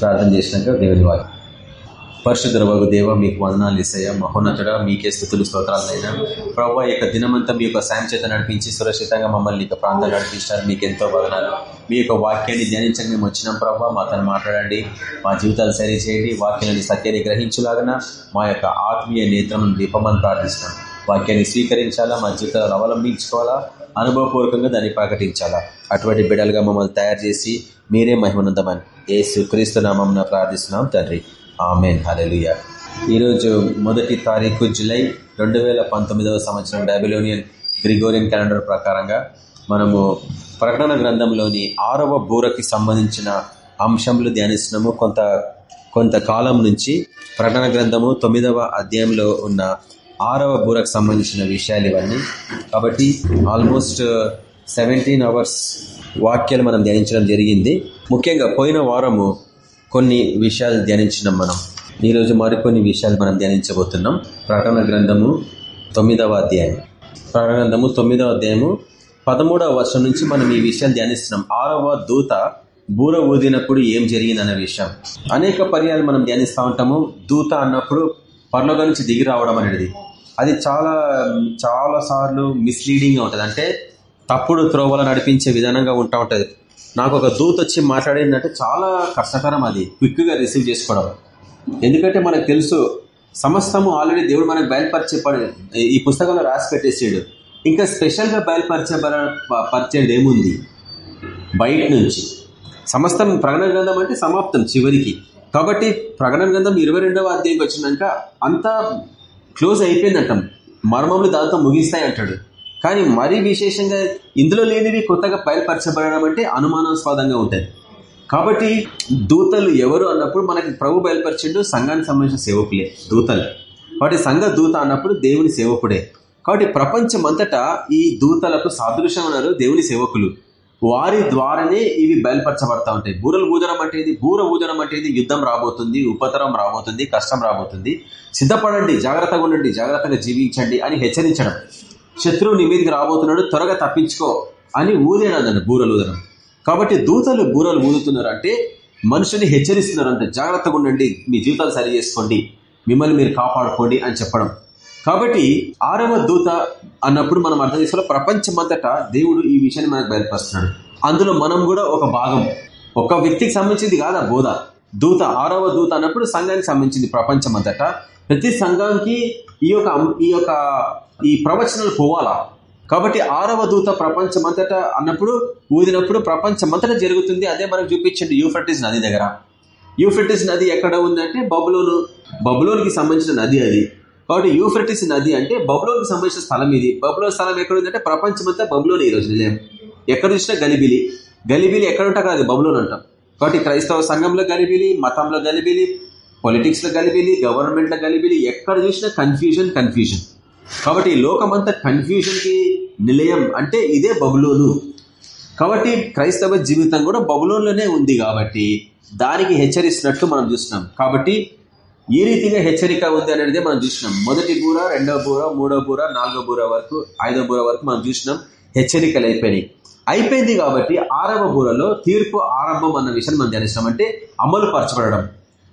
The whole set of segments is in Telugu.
ప్రార్థన చేసినాక దేవుని వాక్యం. పరిశుద్ధ వగు దేవ మీకు వందనాలు ఇస్తాయా మహోన్నతుడ మీకే స్థుతులు స్తోత్రాలైనా ప్రభావ యొక్క దినమంతా మీ యొక్క సాయం చేత నడిపించి సురక్షితంగా మమ్మల్ని ఇక ప్రాంతాలు నడిపించారు మీకు ఎంతో వదనాలు. మీ యొక్క వాక్యాన్ని ధ్యానించక మేము వచ్చినాం ప్రభావ మాతో మాట్లాడండి. మా జీవితాలు సరిచేయండి వాక్యాన్ని సత్యాన్ని గ్రహించలాగన మా యొక్క ఆత్మీయ నేత్రం దీపమని ప్రార్థిస్తున్నాం. వాక్యాన్ని స్వీకరించాలా? మా జీవితాలను అవలంబించుకోవాలా? అనుభవపూర్వకంగా దాన్ని ప్రకటించాలా? అటువంటి బిడలుగా మమ్మల్ని తయారు చేసి మీరే మహిమనందమని ఏసు క్రీస్తు నామం ప్రార్థిస్తున్నాం తండ్రి. ఆమెన్. హలెలుయ ఈరోజు మొదటి తారీఖు జులై రెండు వేల పంతొమ్మిదవ సంవత్సరం డైబిలోనియన్ గ్రిగోరియన్ క్యాలెండర్ ప్రకారంగా మనము ప్రకటన గ్రంథంలోని ఆరవ బూరకి సంబంధించిన అంశంలో ధ్యానిస్తున్నాము. కొంత కొంతకాలం నుంచి ప్రకటన గ్రంథము తొమ్మిదవ అధ్యాయంలో ఉన్న ఆరవ బూరకు సంబంధించిన విషయాలు ఇవన్నీ. కాబట్టి ఆల్మోస్ట్ సెవెంటీన్ అవర్స్ వాక్యాలు మనం ధ్యానించడం జరిగింది. ముఖ్యంగా పోయిన వారము కొన్ని విషయాలు ధ్యానించినాం మనం. ఈరోజు మరికొన్ని విషయాలు మనం ధ్యానించబోతున్నాం. ప్రకటన గ్రంథము తొమ్మిదవ అధ్యాయం. ప్రకటన గ్రంథము తొమ్మిదవ అధ్యాయము పదమూడవ వర్షం నుంచి మనం ఈ విషయాలు ధ్యానిస్తున్నాం. ఆరవ దూత బూర ఊదినప్పుడు ఏం జరిగిందనే విషయం. అనేక పర్యాలు మనం ధ్యానిస్తూ ఉంటాము. దూత అన్నప్పుడు పర్లోగా నుంచి దిగి రావడం అనేది. అది చాలా చాలా సార్లు మిస్లీడింగ్గా ఉంటుంది. అంటే తప్పుడు త్రోవల నడిపించే విధానంగా ఉంటా ఉంటుంది. నాకు ఒక దూత వచ్చి మాట్లాడిందంటే చాలా కష్టకరం అది క్విక్గా రిసీవ్ చేసుకోవడం. ఎందుకంటే మనకు తెలుసు సమస్తము ఆల్రెడీ దేవుడు మనకు బయలుపరిచే ఈ పుస్తకంలో రాసి పెట్టేసాడు. ఇంకా స్పెషల్గా బయలుపరిచే పరిచేది ఏముంది? బయట నుంచి. సమస్తం ప్రకటన గ్రంథం అంటే సమాప్తం చివరికి. కాబట్టి ప్రకటన గ్రంథం ఇరవై రెండవ అధ్యాయం వచ్చినాక అంతా క్లోజ్ అయిపోయిందంట. మర్మములు దాంతో ముగిస్తాయి అంటాడు కానీ మరీ విశేషంగా ఇందులో లేనివి కొత్తగా బయలుపరచబడడం అంటే అనుమానాస్పదంగా ఉంటాయి కాబట్టి దూతలు ఎవరు అన్నప్పుడు మనకి ప్రభు బయలుపరిచిండు సంఘానికి సంబంధించిన సేవకులే దూతలు. కాబట్టి సంఘ దూత అన్నప్పుడు దేవుని సేవకుడే. కాబట్టి ప్రపంచమంతటా ఈ దూతలకు సాదృశ్యం ఉన్నారు దేవుని సేవకులు. వారి ద్వారానే ఇవి బయలుపరచబడతా ఉంటాయి. బూరలు ఊదడం అంటే ఇది బూర ఊదడం అంటే ఇది యుద్ధం రాబోతుంది ఉపతరం రాబోతుంది కష్టం రాబోతుంది. సిద్ధపడండి జాగ్రత్తగా ఉండండి జాగ్రత్తగా జీవించండి అని హెచ్చరించడం. శత్రువు నీ మీదకి రాబోతున్నాడు త్వరగా తప్పించుకో అని ఊదేనన్నాడు బూరలు ఊదడం. కాబట్టి దూతలు బూరలు ఊదుతున్నారు అంటే మనుషుని హెచ్చరిస్తున్నారు అంటే జాగ్రత్తగా ఉండండి మీ జీవితాలు సరి చేసుకోండి మిమ్మల్ని మీరు కాపాడుకోండి అని చెప్పడం. కాబట్టి ఆరవ దూత అన్నప్పుడు మనం అర్థం చేసుకోవాలి ప్రపంచమంతటా దేవుడు ఈ విషయాన్ని మనకు బయలుపరుస్తున్నాడు. అందులో మనం కూడా ఒక భాగం. ఒక వ్యక్తికి సంబంధించింది కాదా బోధ? దూత ఆరవ దూత అన్నప్పుడు సంఘానికి సంబంధించింది ప్రపంచమంతటా. ప్రతి సంఘానికి ఈ యొక్క ఈ యొక్క ఈ ప్రవచనాలు పోవాలా? కాబట్టి ఆరవ దూత ప్రపంచమంతటా అన్నప్పుడు ఊదినప్పుడు ప్రపంచమంతటా జరుగుతుంది. అదే మనకు చూపించండి యూఫ్రటిస్ నది దగ్గర. యూఫ్రటిస్ నది ఎక్కడ ఉందంటే బబులోను బబులోనికి సంబంధించిన నది అది. కాబట్టి యూఫ్రటిస్ నది అంటే బబులోనికి సంబంధించిన స్థలం ఇది. బబులో స్థలం ఎక్కడ ఉందంటే ప్రపంచమంతా బబులోని ఈరోజు నిలయం ఎక్కడ చూసినా గలిబిలి. గలిబిలి ఎక్కడ ఉంటా కాదు బబులోన్ అంటాం. కాబట్టి క్రైస్తవ సంఘంలో గలిబిలి మతంలో గలిబిలి పొలిటిక్స్లో గలిబిలి గవర్నమెంట్లో గలిబిలి ఎక్కడ చూసినా కన్ఫ్యూజన్ కన్ఫ్యూజన్ కాబట్టి లోకమంతా కన్ఫ్యూజన్కి నిలయం అంటే ఇదే బబులోను. కాబట్టి క్రైస్తవ జీవితం కూడా బబులోన్లోనే ఉంది కాబట్టి దానికి హెచ్చరిస్తున్నట్టు మనం చూస్తున్నాం. కాబట్టి ఏ రీతిగా హెచ్చరిక ఉంది అనేది మనం చూసినాం. మొదటి బూర రెండవ బూర మూడవ బూర నాలుగో బూర వరకు ఐదో బూర వరకు మనం చూసినాం హెచ్చరికలు అయిపోయినాయి. అయిపోయింది కాబట్టి ఆరవ బూరలో తీర్పు ఆరంభం అన్న విషయాన్ని మనం ధ్యానిస్తాం. అంటే అమలు పరచబడడం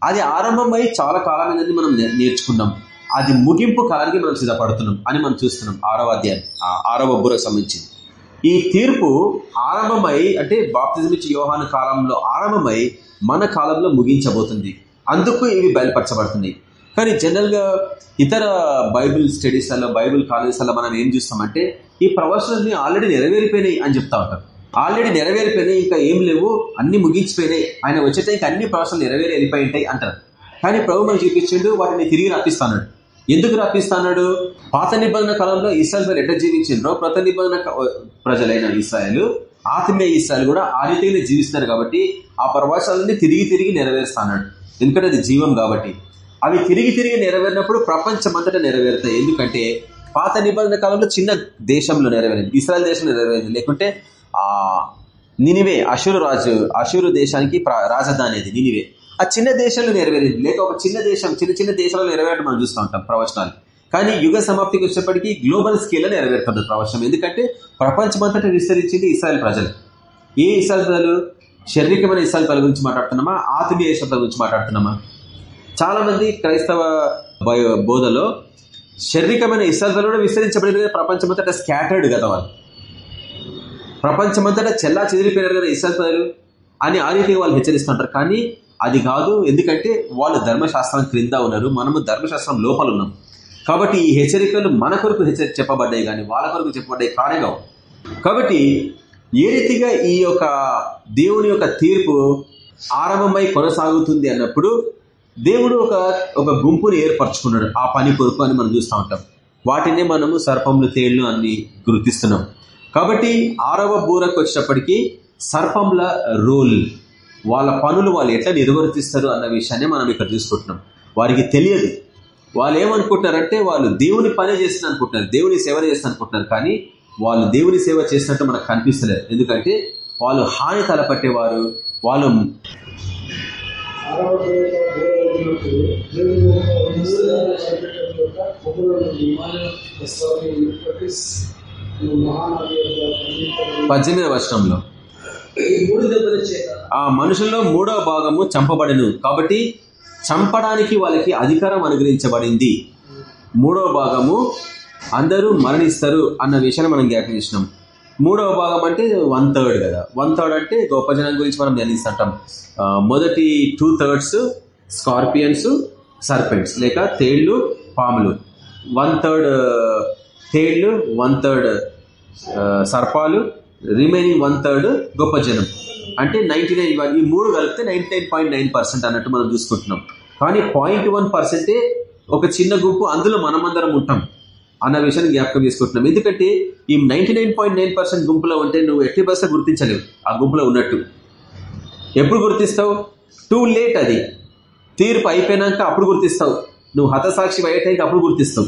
అది ఆరంభమై చాలా కాలం అనేది మనం నేర్చుకున్నాం. అది ముగింపు కాలానికి మనం సిద్ధపడుతున్నాం అని మనం చూస్తున్నాం ఆరవ అధ్యాయం ఆరవ బురకు సంబంధించింది. ఈ తీర్పు ఆరంభమై అంటే బాప్తిజమిచ్చి యోహాను కాలంలో ఆరంభమై మన కాలంలో ముగించబోతుంది. అందుకు ఇవి బయలుపరచబడుతున్నాయి. కానీ జనరల్గా ఇతర బైబిల్ స్టడీస్లలో బైబిల్ కాలేజీలలో మనం ఏం చూస్తామంటే ఈ ప్రవచనాన్ని ఆల్రెడీ నెరవేరిపోయినాయి అని చెప్తా ఉంటారు. ఆల్రెడీ నెరవేరిపోయినాయి ఇంకా ఏం లేవు అన్ని ముగించిపోయినాయి. ఆయన వచ్చేటైకి అన్ని ప్రవచనాలు నెరవేరి వెళ్ళిపోయి ఉంటాయి అంటారు. కానీ ప్రభు మనం చూపించిండు వాటిని తిరిగి రప్పిస్తాడు ఎందుకు రప్పిస్తాడు పాత నిబంధన కాలంలో ఇస్రాయల్ మీద ఎట్లా జీవించిండ్రో ప్రత నిబంధన ప్రజలైన ఇస్రాయల్ ఆత్మీయ ఇస్రాయల్ కూడా ఆ రీతిగా జీవిస్తున్నారు కాబట్టి ఆ ప్రవచనాలన్నీ తిరిగి తిరిగి నెరవేరుస్తాడు ఎందుకంటే అది జీవం కాబట్టి. అవి తిరిగి తిరిగి నెరవేరినప్పుడు ప్రపంచమంతటా నెరవేరుతాయి. ఎందుకంటే పాత నిబంధన కాలంలో చిన్న దేశంలో నెరవేరింది. ఇస్రాయల్ దేశంలో నెరవేరింది. లేకుంటే ఆ నినివే అశురు రాజు అశురు దేశానికి రాజధాని అది నినివే. ఆ చిన్న దేశంలో నెరవేరింది. లేక ఒక చిన్న దేశం చిన్న చిన్న దేశంలో నెరవేరడం మనం చూస్తూ ఉంటాం ప్రవచనాలు. కానీ యుగ సమాప్తికి వచ్చేప్పటికీ గ్లోబల్ స్కేల్లో నెరవేరుతుంది ప్రవచనం. ఎందుకంటే ప్రపంచమంతటా విస్తరించింది ఇస్రాయల్ ప్రజలు. ఏ ఇస్రాయల్ ప్రజలు? శారీరకమైన ఇష్టాల గురించి మాట్లాడుతున్నామా? ఆత్మీయ ఇష్టాల గురించి మాట్లాడుతున్నామా? చాలా మంది క్రైస్తవ బోధలో శారీరకమైన ఇష్టాలతో కూడా విస్తరించబడిన ప్రపంచమంతటా స్కాటర్డ్ కదా వాళ్ళు. ప్రపంచమంతటా చెల్లా చెదిరిపోయినారు కదా ఇష్టాలు అని ఆ రీతిగా వాళ్ళు హెచ్చరిస్తుంటారు. కానీ అది కాదు. ఎందుకంటే వాళ్ళు ధర్మశాస్త్రం క్రింద ఉన్నారు. మనము ధర్మశాస్త్రం లోపల ఉన్నాం. కాబట్టి ఈ హెచ్చరికలు మన కొరకు హెచ్చరి చెప్పబడ్డాయి కానీ వాళ్ళ కొరకు చెప్పబడ్డాయి కానే కాబట్టి ఏ రీతిగా ఈ యొక్క దేవుని యొక్క తీర్పు ఆరంభమై కొనసాగుతుంది అన్నప్పుడు దేవుడు ఒక ఒక గుంపుని ఏర్పరచుకున్నాడు. ఆ పని కొరకు అని మనం చూస్తూ ఉంటాం. వాటినే మనము సర్పములు తేళ్ళు అని గుర్తిస్తున్నాం. కాబట్టి ఆరవ బూరకు వచ్చినప్పటికీ సర్పంల రోల్ వాళ్ళ పనులు వాళ్ళు ఎట్లా నిర్వర్తిస్తారు అన్న విషయాన్ని మనం ఇక్కడ చూసుకుంటున్నాం. వారికి తెలియదు. వాళ్ళు ఏమనుకుంటున్నారంటే వాళ్ళు దేవుని పని చేస్తున్నారు అనుకుంటున్నారు. దేవుని సేవ చేస్తాను అనుకుంటున్నారు. కానీ వాళ్ళు దేవుని సేవ చేసినట్టు మనకు కనిపిస్తలేదు. ఎందుకంటే వాళ్ళు హాని తలపట్టేవారు వాళ్ళు పద్దెనిమిది పద్దెనిమిదవ వర్షంలో ఆ మనుషుల్లో మూడవ భాగము చంపబడెను. కాబట్టి చంపడానికి వాళ్ళకి అధికారం అనుగ్రహించబడింది. మూడవ భాగము అందరూ మరణిస్తారు అన్న విషయాన్ని మనం జ్ఞాపకం చేసినాం. మూడవ భాగం అంటే వన్ థర్డ్ కదా. వన్ థర్డ్ అంటే గొప్ప జనం గురించి మనం ధ్యానిస్తుంటాం. మొదటి టూ థర్డ్స్ స్కార్పియన్స్ సర్పెంట్స్ లేక తేళ్ళు పాములు. వన్ థర్డ్ తేళ్ళు వన్ థర్డ్ సర్పాలు రిమైనింగ్ వన్ థర్డ్ గొప్ప జనం. అంటే నైన్టీ నైన్ ఈ మూడు కలిపితే ninety nine point nine percent అన్నట్టు మనం చూసుకుంటున్నాం. కానీ పాయింట్ వన్ పర్సెంటే ఒక చిన్న గుంపు అందులో మనమందరం ఉంటాం. అన్న విషయాన్ని జ్ఞాపకం చేసుకుంటున్నాం. ఎందుకంటే ఈ ninety nine point nine percent గుంపులో ఉంటే నువ్వు ఎట్టి బస్సు గుర్తించలేవు. ఆ గుంపులో ఉన్నట్టు. ఎప్పుడు గుర్తిస్తావు? టూ లేట్ అది. తీర్పు అయిపోయినాక అప్పుడు గుర్తిస్తావు. నువ్వు హతసాక్షి అయ్యేటానికి అప్పుడు గుర్తిస్తావు.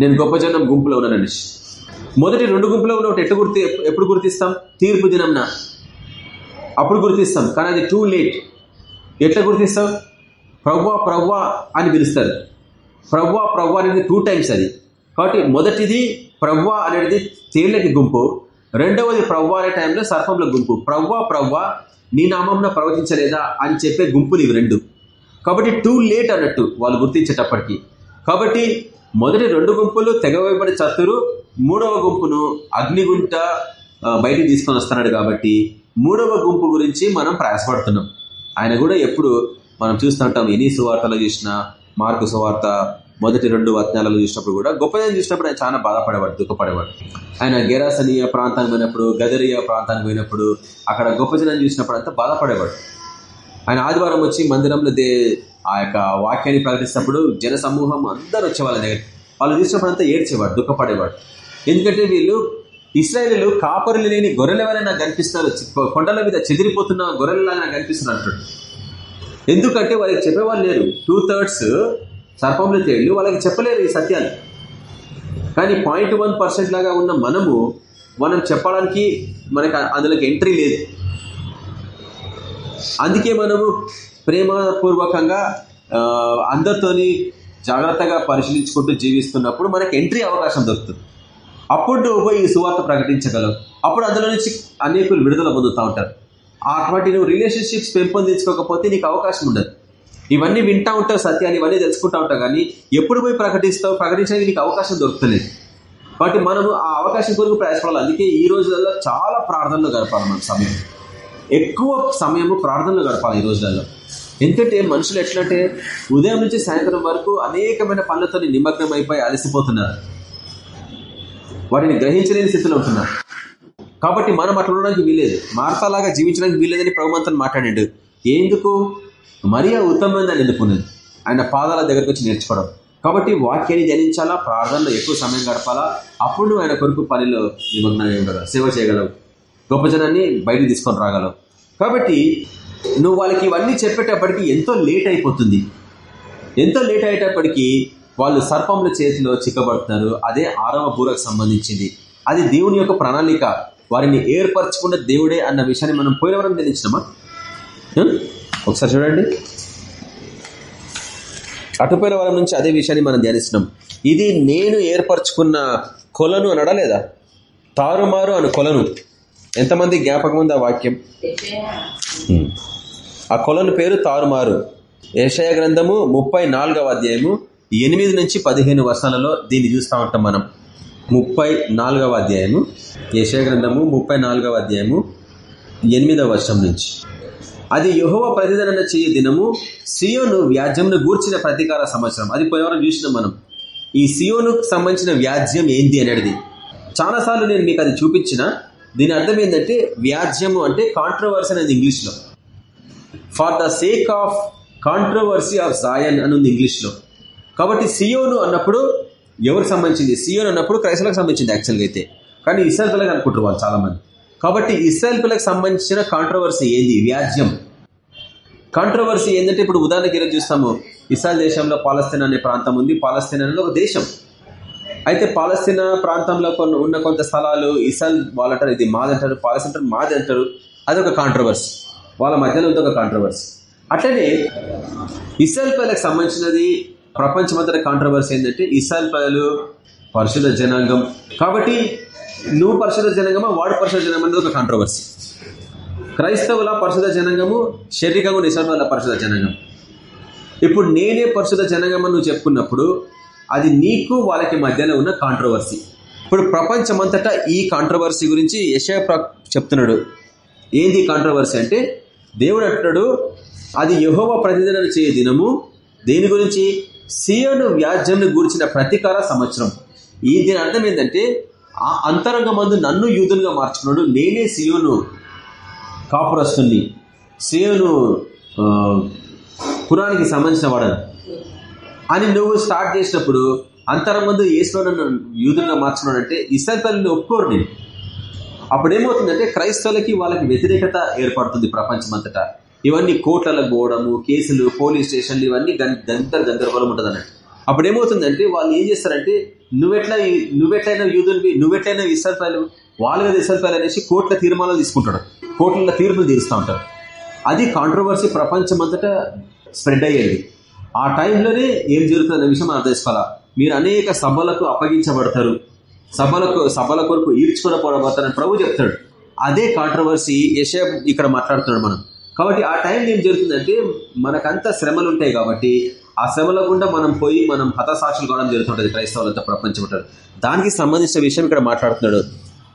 నేను గొప్ప జనం గుంపులో ఉన్నానని మొదటి రెండు గుంపులో ఉన్నట్టు ఎట్టు గుర్తి ఎప్పుడు గుర్తిస్తాం? తీర్పు దినంన. అప్పుడు గుర్తిస్తాం. కానీ అది టూ లేట్ ఎట్లా గుర్తిస్తావు? ప్రవ్వా ప్రవ్వా అని పిలుస్తారు. ప్రవ్వా ప్రవ్వా అనేది టూ టైమ్స్ అది. కాబట్టి మొదటిది ప్రవ్వా అనేది తేళ్ళకి గుంపు. రెండవది ప్రవ్వా అనే టైంలో సర్పంల గుంపు. ప్రవ్వా ప్రవ్వా నీ నామంలో ప్రవచించలేదా అని చెప్పే గుంపులు ఇవి రెండు. కాబట్టి టూ లేట్ అన్నట్టు వాళ్ళు గుర్తించేటప్పటికి. కాబట్టి మొదటి రెండు గుంపులు తెగవేయబడి చతురు మూడవ గుంపును అగ్నిగుంట బయటికి తీసుకొని వస్తున్నాడు కాబట్టి మూడవ గుంపు గురించి మనం ప్రయాసపడుతున్నాం. ఆయన కూడా ఎప్పుడు మనం చూస్తుంటాం ఎన్ని సువార్తలు చూసినా మార్కు సువార్త మొదటి రెండు వచనాలలో చూసినప్పుడు కూడా గొప్పదని చూసినప్పుడు ఆయన చాలా బాధపడేవాడు దుఃఖపడేవాడు. ఆయన గెరాసనీయ ప్రాంతానికి పోయినప్పుడు గదరియా ప్రాంతానికి పోయినప్పుడు అక్కడ గొప్ప జనం చూసినప్పుడు అంతా బాధపడేవాడు. ఆయన ఆదివారం వచ్చి మందిరంలో దే ఆ యొక్క వాక్యాన్ని ప్రకటిస్తున్నప్పుడు జన సమూహం అందరూ వచ్చే వాళ్ళ దగ్గర. వాళ్ళు చూసినప్పుడు అంతా ఏడ్చేవాడు దుఃఖపడేవాడు. ఎందుకంటే వీళ్ళు ఇస్రాయలు కాపరులు లేని గొర్రెలెవరైనా నాకు కనిపిస్తున్నారు కొండల మీద చెదిరిపోతున్న గొర్రెలలాగా నాకు కనిపిస్తున్నారు అంటాడు ఎందుకంటే వాళ్ళకి చెప్పేవాళ్ళు లేరు టూ థర్డ్స్ సర్పంలో తేళ్ళు వాళ్ళకి చెప్పలేరు ఈ సత్యాలు. కానీ పాయింట్ వన్ పర్సెంట్ లాగా ఉన్న మనము మనం చెప్పడానికి మనకి అందులోకి ఎంట్రీ లేదు. అందుకే మనము ప్రేమపూర్వకంగా అందరితోని జాగ్రత్తగా పరిశీలించుకుంటూ జీవిస్తున్నప్పుడు మనకు ఎంట్రీ అవకాశం దొరుకుతుంది. అప్పుడు నువ్వు పోయి ఈ సువార్త ప్రకటించగలవు. అప్పుడు అందులో నుంచి అనేకులు విడుదల పొందుతూ ఉంటారు. అటువంటి నువ్వు రిలేషన్షిప్స్ పెంపొందించుకోకపోతే నీకు అవకాశం ఉండదు. ఇవన్నీ వింటా ఉంటావు సత్యాన్ని ఇవన్నీ తెలుసుకుంటా ఉంటావు కానీ ఎప్పుడు పోయి ప్రకటిస్తావు? ప్రకటించడానికి నీకు అవకాశం దొరుకుతలేదు. కాబట్టి మనము ఆ అవకాశం కొరకు ప్రయాసపడాలి. అందుకే ఈ రోజులలో చాలా ప్రార్థనలు గడపాలి మన సమయం. ఎక్కువ సమయము ప్రార్థనలు గడపాలి ఈ రోజులలో. ఎందుకంటే మనుషులు ఎట్లంటే ఉదయం నుంచి సాయంత్రం వరకు అనేకమైన పనులతో నిమగ్నం అయిపోయి అలసిపోతున్నారు. వాటిని గ్రహించలేని స్థితిలో ఉంటున్నారు. కాబట్టి మనం అట్లా ఉండడానికి వీలేదు మార్తలాగా జీవించడానికి వీలేదని ప్రభుమంతను మాట్లాడాడు. ఎందుకు? మరియా ఉత్తమమైందని ఎన్నుకున్నది ఆయన పాదాల దగ్గరకు వచ్చి నేర్చుకోవడం. కాబట్టి వాక్యాన్ని ధ్యానించాలా? ప్రార్థనలో ఎక్కువ సమయం గడపాలా? అప్పుడు నువ్వు ఆయన కొరకు పనిలో నిమగ్నమై ఉండగలవు సేవ చేయగలవు. గొప్ప జనాన్ని బయటకు తీసుకొని రాగలవు. కాబట్టి నువ్వు వాళ్ళకి ఇవన్నీ చెప్పేటప్పటికి ఎంతో లేట్ అయిపోతుంది. ఎంతో లేట్ అయ్యేటప్పటికీ వాళ్ళు సర్పముల చేతిలో చిక్కబడుతున్నారు. అదే ఆరవ బూరకు సంబంధించింది. అది దేవుని యొక్క ప్రణాళిక. వారిని ఏర్పరచుకున్న దేవుడే అన్న విషయాన్ని మనం పోయినవరం వరం ఒకసారి చూడండి. అటుపోయిన వరం నుంచి అదే విషయాన్ని మనం ధ్యానిస్తున్నాం. ఇది నేను ఏర్పరచుకున్న కొలను అనడా లేదా? తారుమారు అను కొలను. ఎంతమంది జ్ఞాపకం ఉంది ఆ వాక్యం. ఆ కొలను పేరు తారుమారు. ఏషయ గ్రంథము ముప్పై నాలుగవ అధ్యాయము ఎనిమిది నుంచి పదిహేను వర్షాలలో దీన్ని చూస్తూ ఉంటాం మనం. ముప్పై నాలుగవ అధ్యాయము ఏషయ గ్రంథము ముప్పై నాలుగవ అధ్యాయము ఎనిమిదవ వర్షం నుంచి. అది యహోవ ప్రతిదన చేయ దినము సియోను వ్యాజ్యంను గూర్చిన ప్రతీకార సంవత్సరం. అది పోయేవారం చూసినాం మనం. ఈ సియోనుకు సంబంధించిన వ్యాజ్యం ఏంది అనేది. చాలాసార్లు నేను మీకు అది చూపించిన. దీని అర్థం ఏంటంటే వ్యాజ్యము అంటే కాంట్రవర్సీ అనేది ఇంగ్లీష్లో. For the sake of controversy of Zion అని ఉంది ఇంగ్లీష్లో. కాబట్టి సియోను అన్నప్పుడు ఎవరికి సంబంధించింది? సియోను అన్నప్పుడు క్రైస్తవులకు సంబంధించింది యాక్చువల్గా అయితే. కానీ ఇస్రాయల్ అనుకుంటారు వాళ్ళు చాలామంది. కాబట్టి ఇస్రాయల్ పిల్లలకు సంబంధించిన కాంట్రవర్సీ ఏంది? వ్యాజ్యం. కాంట్రవర్సీ ఏంటంటే ఇప్పుడు ఉదాహరణకి ఈరోజు చూస్తాము. ఇస్రాయల్ దేశంలో పాలస్తీన్ అనే ప్రాంతం ఉంది. పాలస్తీన్ అనేది ఒక దేశం. అయితే పాలస్తీనా ప్రాంతంలో కొన్ని ఉన్న కొంత స్థలాలు ఇసాల్ వాళ్ళంటారు ఇది మాది అంటారు పాలస్తీన్ మాది అంటారు. అదొక కాంట్రవర్సీ వాళ్ళ మధ్యలో ఉంది ఒక కాంట్రవర్సీ అట్లనే ఇస్రాయల్ పల్లెలకు సంబంధించినది ప్రపంచమంతట కాంట్రవర్సీ ఏంటంటే ఇస్రాయల్ పల్లెలు పరిశుద్ధ జనాంగం. కాబట్టి నువ్వు పరిశుద్ధ జనంగమా వాడు పరిశుద్ధ జనం అనేది ఒక కాంట్రవర్సీ క్రైస్తవుల పరిశుద్ధ జనంగము శారీరకంగా ఇస్రాయల్ వాళ్ళ పరిశుద్ధ ఇప్పుడు నేనే పరిశుద్ధ జనాంగం నువ్వు చెప్పుకున్నప్పుడు అది నీకు వాళ్ళకి మధ్యలో ఉన్న కాంట్రవర్సీ ఇప్పుడు ప్రపంచమంతటా ఈ కాంట్రవర్సీ గురించి యశ చెప్తున్నాడు. ఏంది కాంట్రవర్సీ అంటే దేవుడు అంటున్నాడు అది యహోవ ప్రతిదిన చేయ దినము దేని గురించి? సియోను వ్యాజ్యంను గూర్చిన ప్రతీకార సంవత్సరం. ఈ దీని అర్థం ఏంటంటే ఆ అంతరంగ మందు నన్ను యూదునిగా మార్చుకున్నాడు. నేనే సియోను కాపురస్తుని సియోను పురానికి సంబంధించిన వాడని. అని నువ్వు స్టార్ట్ చేసినప్పుడు అంతరం ముందు ఏసులో నన్ను యూదులుగా మార్చుకున్నాడంటే ఇస్రాయల్ ఒప్పుకోరు నేను. అప్పుడు ఏమవుతుందంటే క్రైస్తవులకి వాళ్ళకి వ్యతిరేకత ఏర్పడుతుంది ప్రపంచమంతటా. ఇవన్నీ కోట్లకు పోవడము కేసులు పోలీస్ స్టేషన్లు ఇవన్నీ గం- గందర గందరగోళం ఉంటుంది అన్నట్టు అప్పుడు ఏమవుతుందంటే వాళ్ళు ఏం చేస్తారంటే నువ్వెట్లా నువ్వెట్లయినా యూదునివి నువ్వెట్లయినా ఇసల్పాయలు వాళ్ళ మీద ఇసల్పాయలు అనేసి కోట్ల తీర్మానాలు తీసుకుంటాడు. కోట్ల తీర్పులు తీరుస్తూ ఉంటారు అది కాంట్రవర్సీ ప్రపంచమంతటా స్ప్రెడ్ అయ్యేది. ఆ టైంలోనే ఏం జరుగుతుందనే విషయం మనం అర్థం మీరు అనేక సభలకు అప్పగించబడతారు. సభలకు సభల కొరకు ఈడ్చుకుని పోవడబోతారని ప్రభు చెప్తాడు. అదే కాంట్రవర్సీ యశ ఇక్కడ మాట్లాడుతున్నాడు మనం. కాబట్టి ఆ టైంలో ఏం జరుగుతుందంటే మనకంతా శ్రమలు ఉంటాయి కాబట్టి ఆ శ్రమల గుండా మనం పోయి మనం హతసాక్షులు కావడం జరుగుతుంటుంది క్రైస్తవులంతా ప్రపంచం ఉంటారు దానికి సంబంధించిన విషయం ఇక్కడ మాట్లాడుతున్నాడు.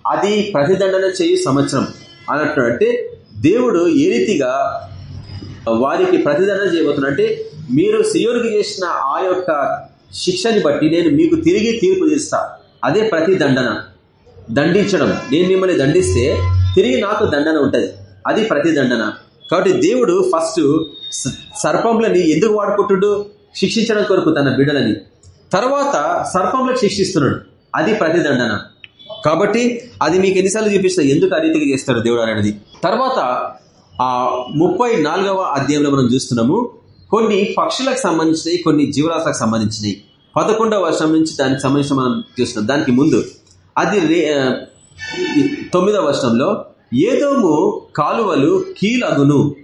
అది ప్రతిదండన చేయు సంవత్సరం అన్నట్టు అంటే దేవుడు ఏ రీతిగా వారికి ప్రతిదండన చేయబోతున్నా అంటే మీరు సియోనికి చేసిన ఆ యొక్క శిక్షని బట్టి నేను మీకు తిరిగి తీర్పు తీస్తా. అదే ప్రతి దండన దండించడం. నేను మిమ్మల్ని దండిస్తే తిరిగి నాకు దండన ఉంటుంది. అది ప్రతిదండన. కాబట్టి దేవుడు ఫస్ట్ సర్పంలని ఎందుకు వాడుకుంటుడు? శిక్షించడం కొరకు తన బిడ్డలని. తర్వాత సర్పంలకు శిక్షిస్తున్నాడు. అది ప్రతిదండన. కాబట్టి అది మీకు ఎన్నిసార్లు చూపిస్తా ఎందుకు ఆ రీతిగా చేస్తాడు దేవుడు అనేది. తర్వాత ఆ ముప్పై నాలుగవ అధ్యాయంలో మనం చూస్తున్నాము కొన్ని పక్షులకు సంబంధించినవి కొన్ని జీవరాశులకు సంబంధించినవి పదకొండవ వర్షం నుంచి దానికి సంబంధించిన మనం చూస్తున్నాం. దానికి ముందు అది రే- తొమ్మిదవ వర్షంలో ఏదోము కాలువలు కీలగును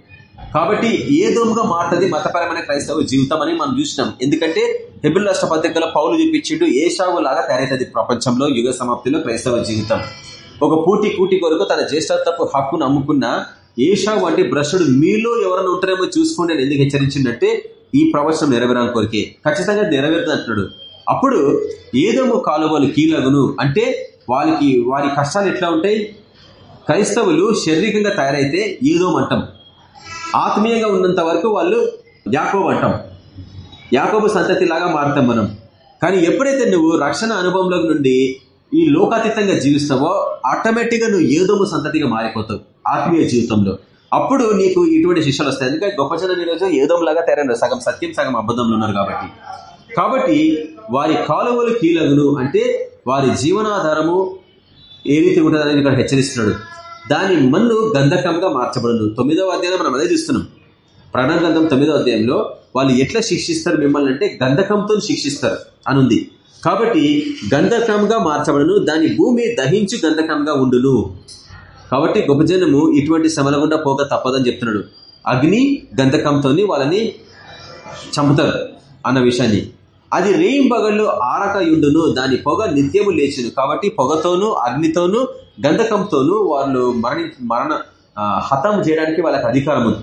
కాబట్టి ఏదోముగా మారుతుంది మతపరమైన క్రైస్తవ జీవితం అని మనం చూసినాం. ఎందుకంటే హెబిల్ రాష్ట్ర పత్రికలో పౌలు చూపించిండు ఏషావు లాగా తయారవుతుంది ప్రపంచంలో యుగ సమాప్తిలో క్రైస్తవ జీవితం. ఒక పూటి కూటి కొరకు తన జ్యేష్ఠత్వపు హక్కును అమ్ముకున్న ఏషావు వంటి భ్రష్టుడు మీలో ఎవరైనా ఉంటారేమో చూసుకోండి అని ఎందుకు హెచ్చరించిందంటే ఈ ప్రవచనం నెరవేరడం కొరికే. ఖచ్చితంగా నెరవేరుతుంది అంటున్నాడు. అప్పుడు ఏదోమో కాలువలు కీలగును అంటే వాళ్ళకి వారి కష్టాలు ఎట్లా ఉంటాయి? క్రైస్తవులు శారీరకంగా తయారైతే ఏదో అంటాం ఆత్మీయంగా ఉన్నంత వరకు వాళ్ళు యాకోబు అంటాం. యాకోబు సంతతి లాగా మారుతాం మనం. కానీ ఎప్పుడైతే నువ్వు రక్షణ అనుభవంలో నుండి ఈ లోకాతీతంగా జీవిస్తావో ఆటోమేటిక్గా నువ్వు ఏదోము సంతతిగా మారిపోతావు ఆత్మీయ జీవితంలో. అప్పుడు నీకు ఇటువంటి శిక్షలు వస్తాయి. ఎందుకంటే గొప్ప జనం ఈరోజు ఏదోలాగా తయారైనారు. సగం సత్యం సగం అబద్ధంలో ఉన్నారు కాబట్టి. కాబట్టి వారి కాలువలు కీలగును అంటే వారి జీవనాధారము ఏ రీతి ఉంటుందని అనేది ఇక్కడ హెచ్చరిస్తున్నాడు. దాని మన్ను గంధకంగా మార్చబడును. తొమ్మిదవ అధ్యాయం మనం అదే చూస్తున్నాం. ప్రాణ గంధం తొమ్మిదవ అధ్యాయంలో వాళ్ళు ఎట్లా శిక్షిస్తారు మిమ్మల్ని అంటే గంధకంతో శిక్షిస్తారు అనుంది. కాబట్టి గంధకంగా మార్చబడును దాని భూమి దహించు గంధకంగా ఉండును. కాబట్టి గొప్ప జనము ఇటువంటి శ్రమల గుండా పోక తప్పదని చెప్తున్నాడు. అగ్ని గంధకంతో వాళ్ళని చంపుతారు అన్న విషయాన్ని. అది రేయింబగళ్ళు ఆరక యుండును దాని పొగ నిత్యము లేచును. కాబట్టి పొగతోనూ అగ్నితోనూ గంధకంతోనూ వాళ్ళు మరణి మరణ హతం చేయడానికి వాళ్ళకి అధికారం ఉంది.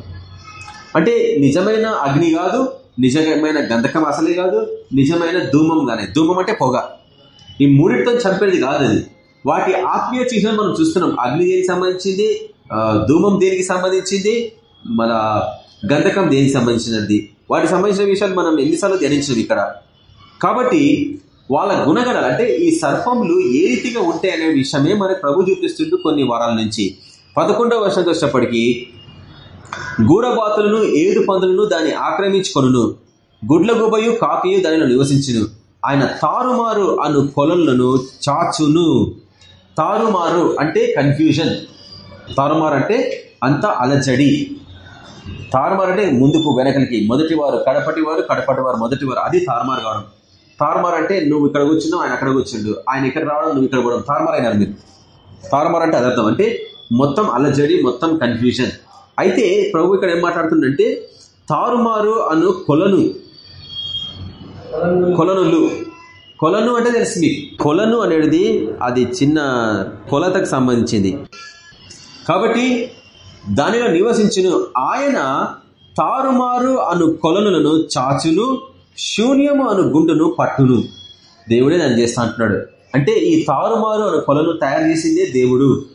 అంటే నిజమైన అగ్ని కాదు నిజమైన గంధకం అసలే కాదు నిజమైన ధూమం కానీ. ధూమం అంటే పొగ. ఈ మూడింటితో చంపేది కాదు అది. వాటి ఆత్మీయ చిహ్నం మనం చూస్తున్నాం. అగ్ని దేనికి సంబంధించింది ధూమం దేనికి సంబంధించింది మన గంధకం దేనికి సంబంధించినది? వాటికి సంబంధించిన విషయాలు మనం ఎన్నిసార్లు ధ్యానించినాం ఇక్కడ. కాబట్టి వాళ్ళ గుణగణాలు అంటే ఈ సర్పములు ఏ రీతిగా ఉంటాయి అనే విషయమే మన ప్రభు చూపిస్తుంటూ కొన్ని వారాల నుంచి. పదకొండవ వర్షంకి వచ్చినప్పటికీ గూడబాతులను ఏడు పందులను దాన్ని ఆక్రమించుకొనును. గుడ్లగుబయు కాకియు దానిలో నివసించును. ఆయన తారుమారు అను కొలలను చాచును. తారుమారు అంటే కన్ఫ్యూజన్ తారుమారు అంటే అంత అలజడి. తారుమారు అంటే ముందుకు వెనకలికి. మొదటి వారు కడపటి వారు కడపటి వారు మొదటి వారు అది తారుమారు కావడం. తారుమారు అంటే నువ్వు ఇక్కడ కూర్చున్నావు ఆయన అక్కడ కూర్చుండు. ఆయన ఇక్కడ రావడం నువ్వు ఇక్కడ పోవడం. తారుమార్ అయినారు మీరు. తారుమార్ అంటే అదర్థం. అంటే మొత్తం అలజడి మొత్తం కన్ఫ్యూజన్ అయితే ప్రభు ఇక్కడ ఏం మాట్లాడుతుందంటే తారుమారు అను కొలను. కొలనులు. కొలను అంటే తెలుసు మీకు. కొలను అనేది అది చిన్న కొలతకు సంబంధించింది. కాబట్టి దానిలో నివసించును. ఆయన తారుమారు అను కొలనులను చాచును. శూన్యము అను గుండును పట్టును. దేవుడే దాన్ని చేస్తా అంటున్నాడు. అంటే ఈ తారుమారు అను కొలను తయారు చేసిందే దేవుడు.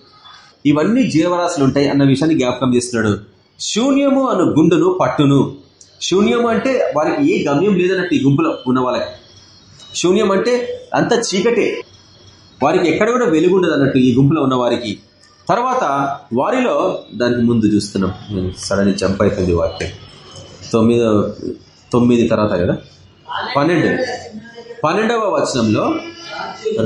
ఇవన్నీ జీవరాశులు ఉంటాయి అన్న విషయాన్ని జ్ఞాపకం చేస్తున్నాడు. శూన్యము అను గుండును పట్టును. శూన్యము అంటే వారికి ఏ గమ్యం లేదన్నట్టు ఈ గుంపులో ఉన్న వాళ్ళకి. శూన్యం అంటే అంత చీకటే. వారికి ఎక్కడ కూడా వెలుగు ఉండదు అన్నట్టు ఈ గుంపులో ఉన్న వారికి. తర్వాత వారిలో దానికి ముందు చూస్తున్నాం. సడన్ జంప్ అవుతుంది వాక్యం. తొమ్మిదో తొమ్మిది తర్వాత కదా? పన్నెండు. పన్నెండవ వచనంలో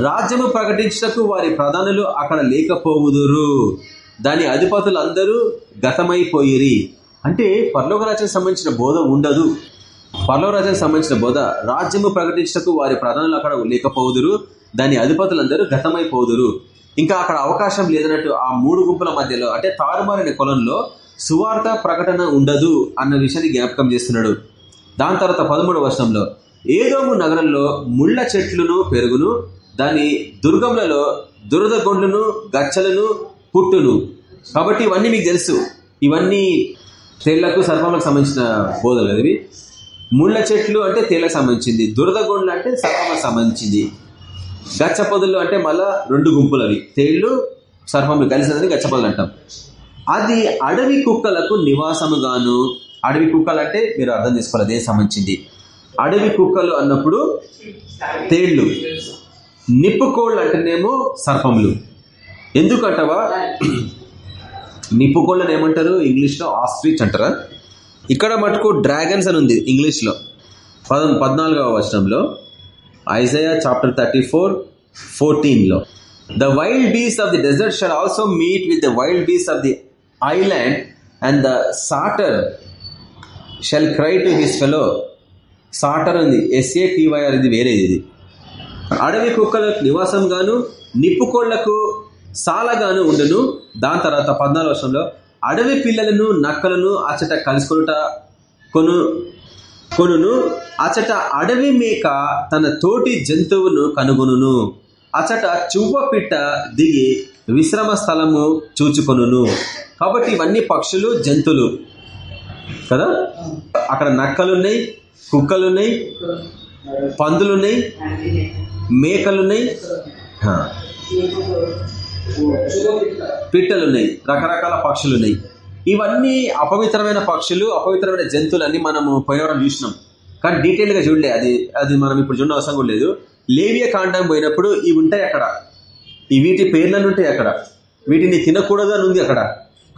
రాజ్యము ప్రకటించటకు వారి ప్రధానులు అక్కడ లేకపోవుదురు. దాని అధిపతులు అందరూ గతమైపోయిరి. అంటే పర్లోక రాజ్యానికి సంబంధించిన బోధ ఉండదు. పర్లోక రాజ్యానికి సంబంధించిన బోధ రాజ్యము ప్రకటించటకు వారి ప్రధానులు అక్కడ లేకపోవుదురు. దాని అధిపతులందరూ గతమైపోదురు. ఇంకా అక్కడ అవకాశం లేదన్నట్టు ఆ మూడు గుంపుల మధ్యలో అంటే తారుమారిన కొలంలో సువార్త ప్రకటన ఉండదు అన్న విషయాన్ని జ్ఞాపకం చేస్తున్నాడు. దాని తర్వాత పదమూడవ వర్షంలో ఏదోము నగరంలో ముళ్ళ చెట్లును పెరుగును దాని దుర్గములలో దురద గొండ్లను గచ్చలను పుట్టును. కాబట్టి ఇవన్నీ మీకు తెలుసు. ఇవన్నీ తేళ్ళకు సర్పములకు సంబంధించిన బోధలు ఇవి ముళ్ళ చెట్లు అంటే తేళ్ళకు సంబంధించింది దురద గొండ్లు అంటే సర్పములకు సంబంధించింది. గచ్చ పొదలు అంటే మళ్ళా రెండు గుంపులు అవి. తేళ్ళు సర్పములు కలిసినది గచ్చ పొదలు అంటాం. అది అడవి కుక్కలకు నివాసముగాను అడవి కుక్కలు అంటే మీరు అర్థం చేసుకోవాలి దేనికి సంబంధించింది? అడవి కుక్కలు అన్నప్పుడు తేళ్ళు. నిప్పుకోళ్ళు అంటేనేమో సర్పములు. ఎందుకంటవా? నిప్పుకోళ్ళని ఏమంటారు? ఇంగ్లీష్లో ఆస్ట్రిచ్ అంటారా? ఇక్కడ మటుకు డ్రాగన్స్ అని ఉంది ఇంగ్లీష్లో. పద పద్నాలుగవ వచనంలో ఐజయా చాప్టర్ థర్టీ ఫోర్ ఫోర్టీన్లో. The wild beasts of the desert shall also meet with the wild beasts of the island and the satyr shall cry to his fellow satyr ఉంది. S A T Y R ఇది వేరేది ఇది. అడవి కుక్కలకు నివాసం గాను నిప్పుకోళ్ళకు సాలగాను ఉండును. దాని తర్వాత పద్నాలుగు వర్షంలో అడవి పిల్లలను నక్కలను అచట కలుసుకొనుట కొను కొనును. అచట అడవి మేక తన తోటి జంతువును కనుగొనును. అచట చువ్వ పిట్ట దిగి విశ్రమ స్థలము చూచుకొనును. కాబట్టి ఇవన్నీ పక్షులు జంతువులు. కదా? అక్కడ నక్కలున్నాయి కుక్కలున్నాయి పందులున్నాయి మేకలున్నాయి పిట్టలున్నాయి రకరకాల పక్షులున్నాయి. ఇవన్నీ అపవిత్రమైన పక్షులు అపవిత్రమైన జంతువులన్నీ మనము పోయినవరం చూసినాం. కానీ డీటెయిల్గా చూడలే అది అది మనం ఇప్పుడు చూడడం అవసరం కూడా లేదు. లేవియ కాండం పోయినప్పుడు ఇవి ఉంటాయి అక్కడ. ఈ వీటి పేర్లను ఉంటాయి అక్కడ. వీటిని తినకూడదు అని ఉంది అక్కడ.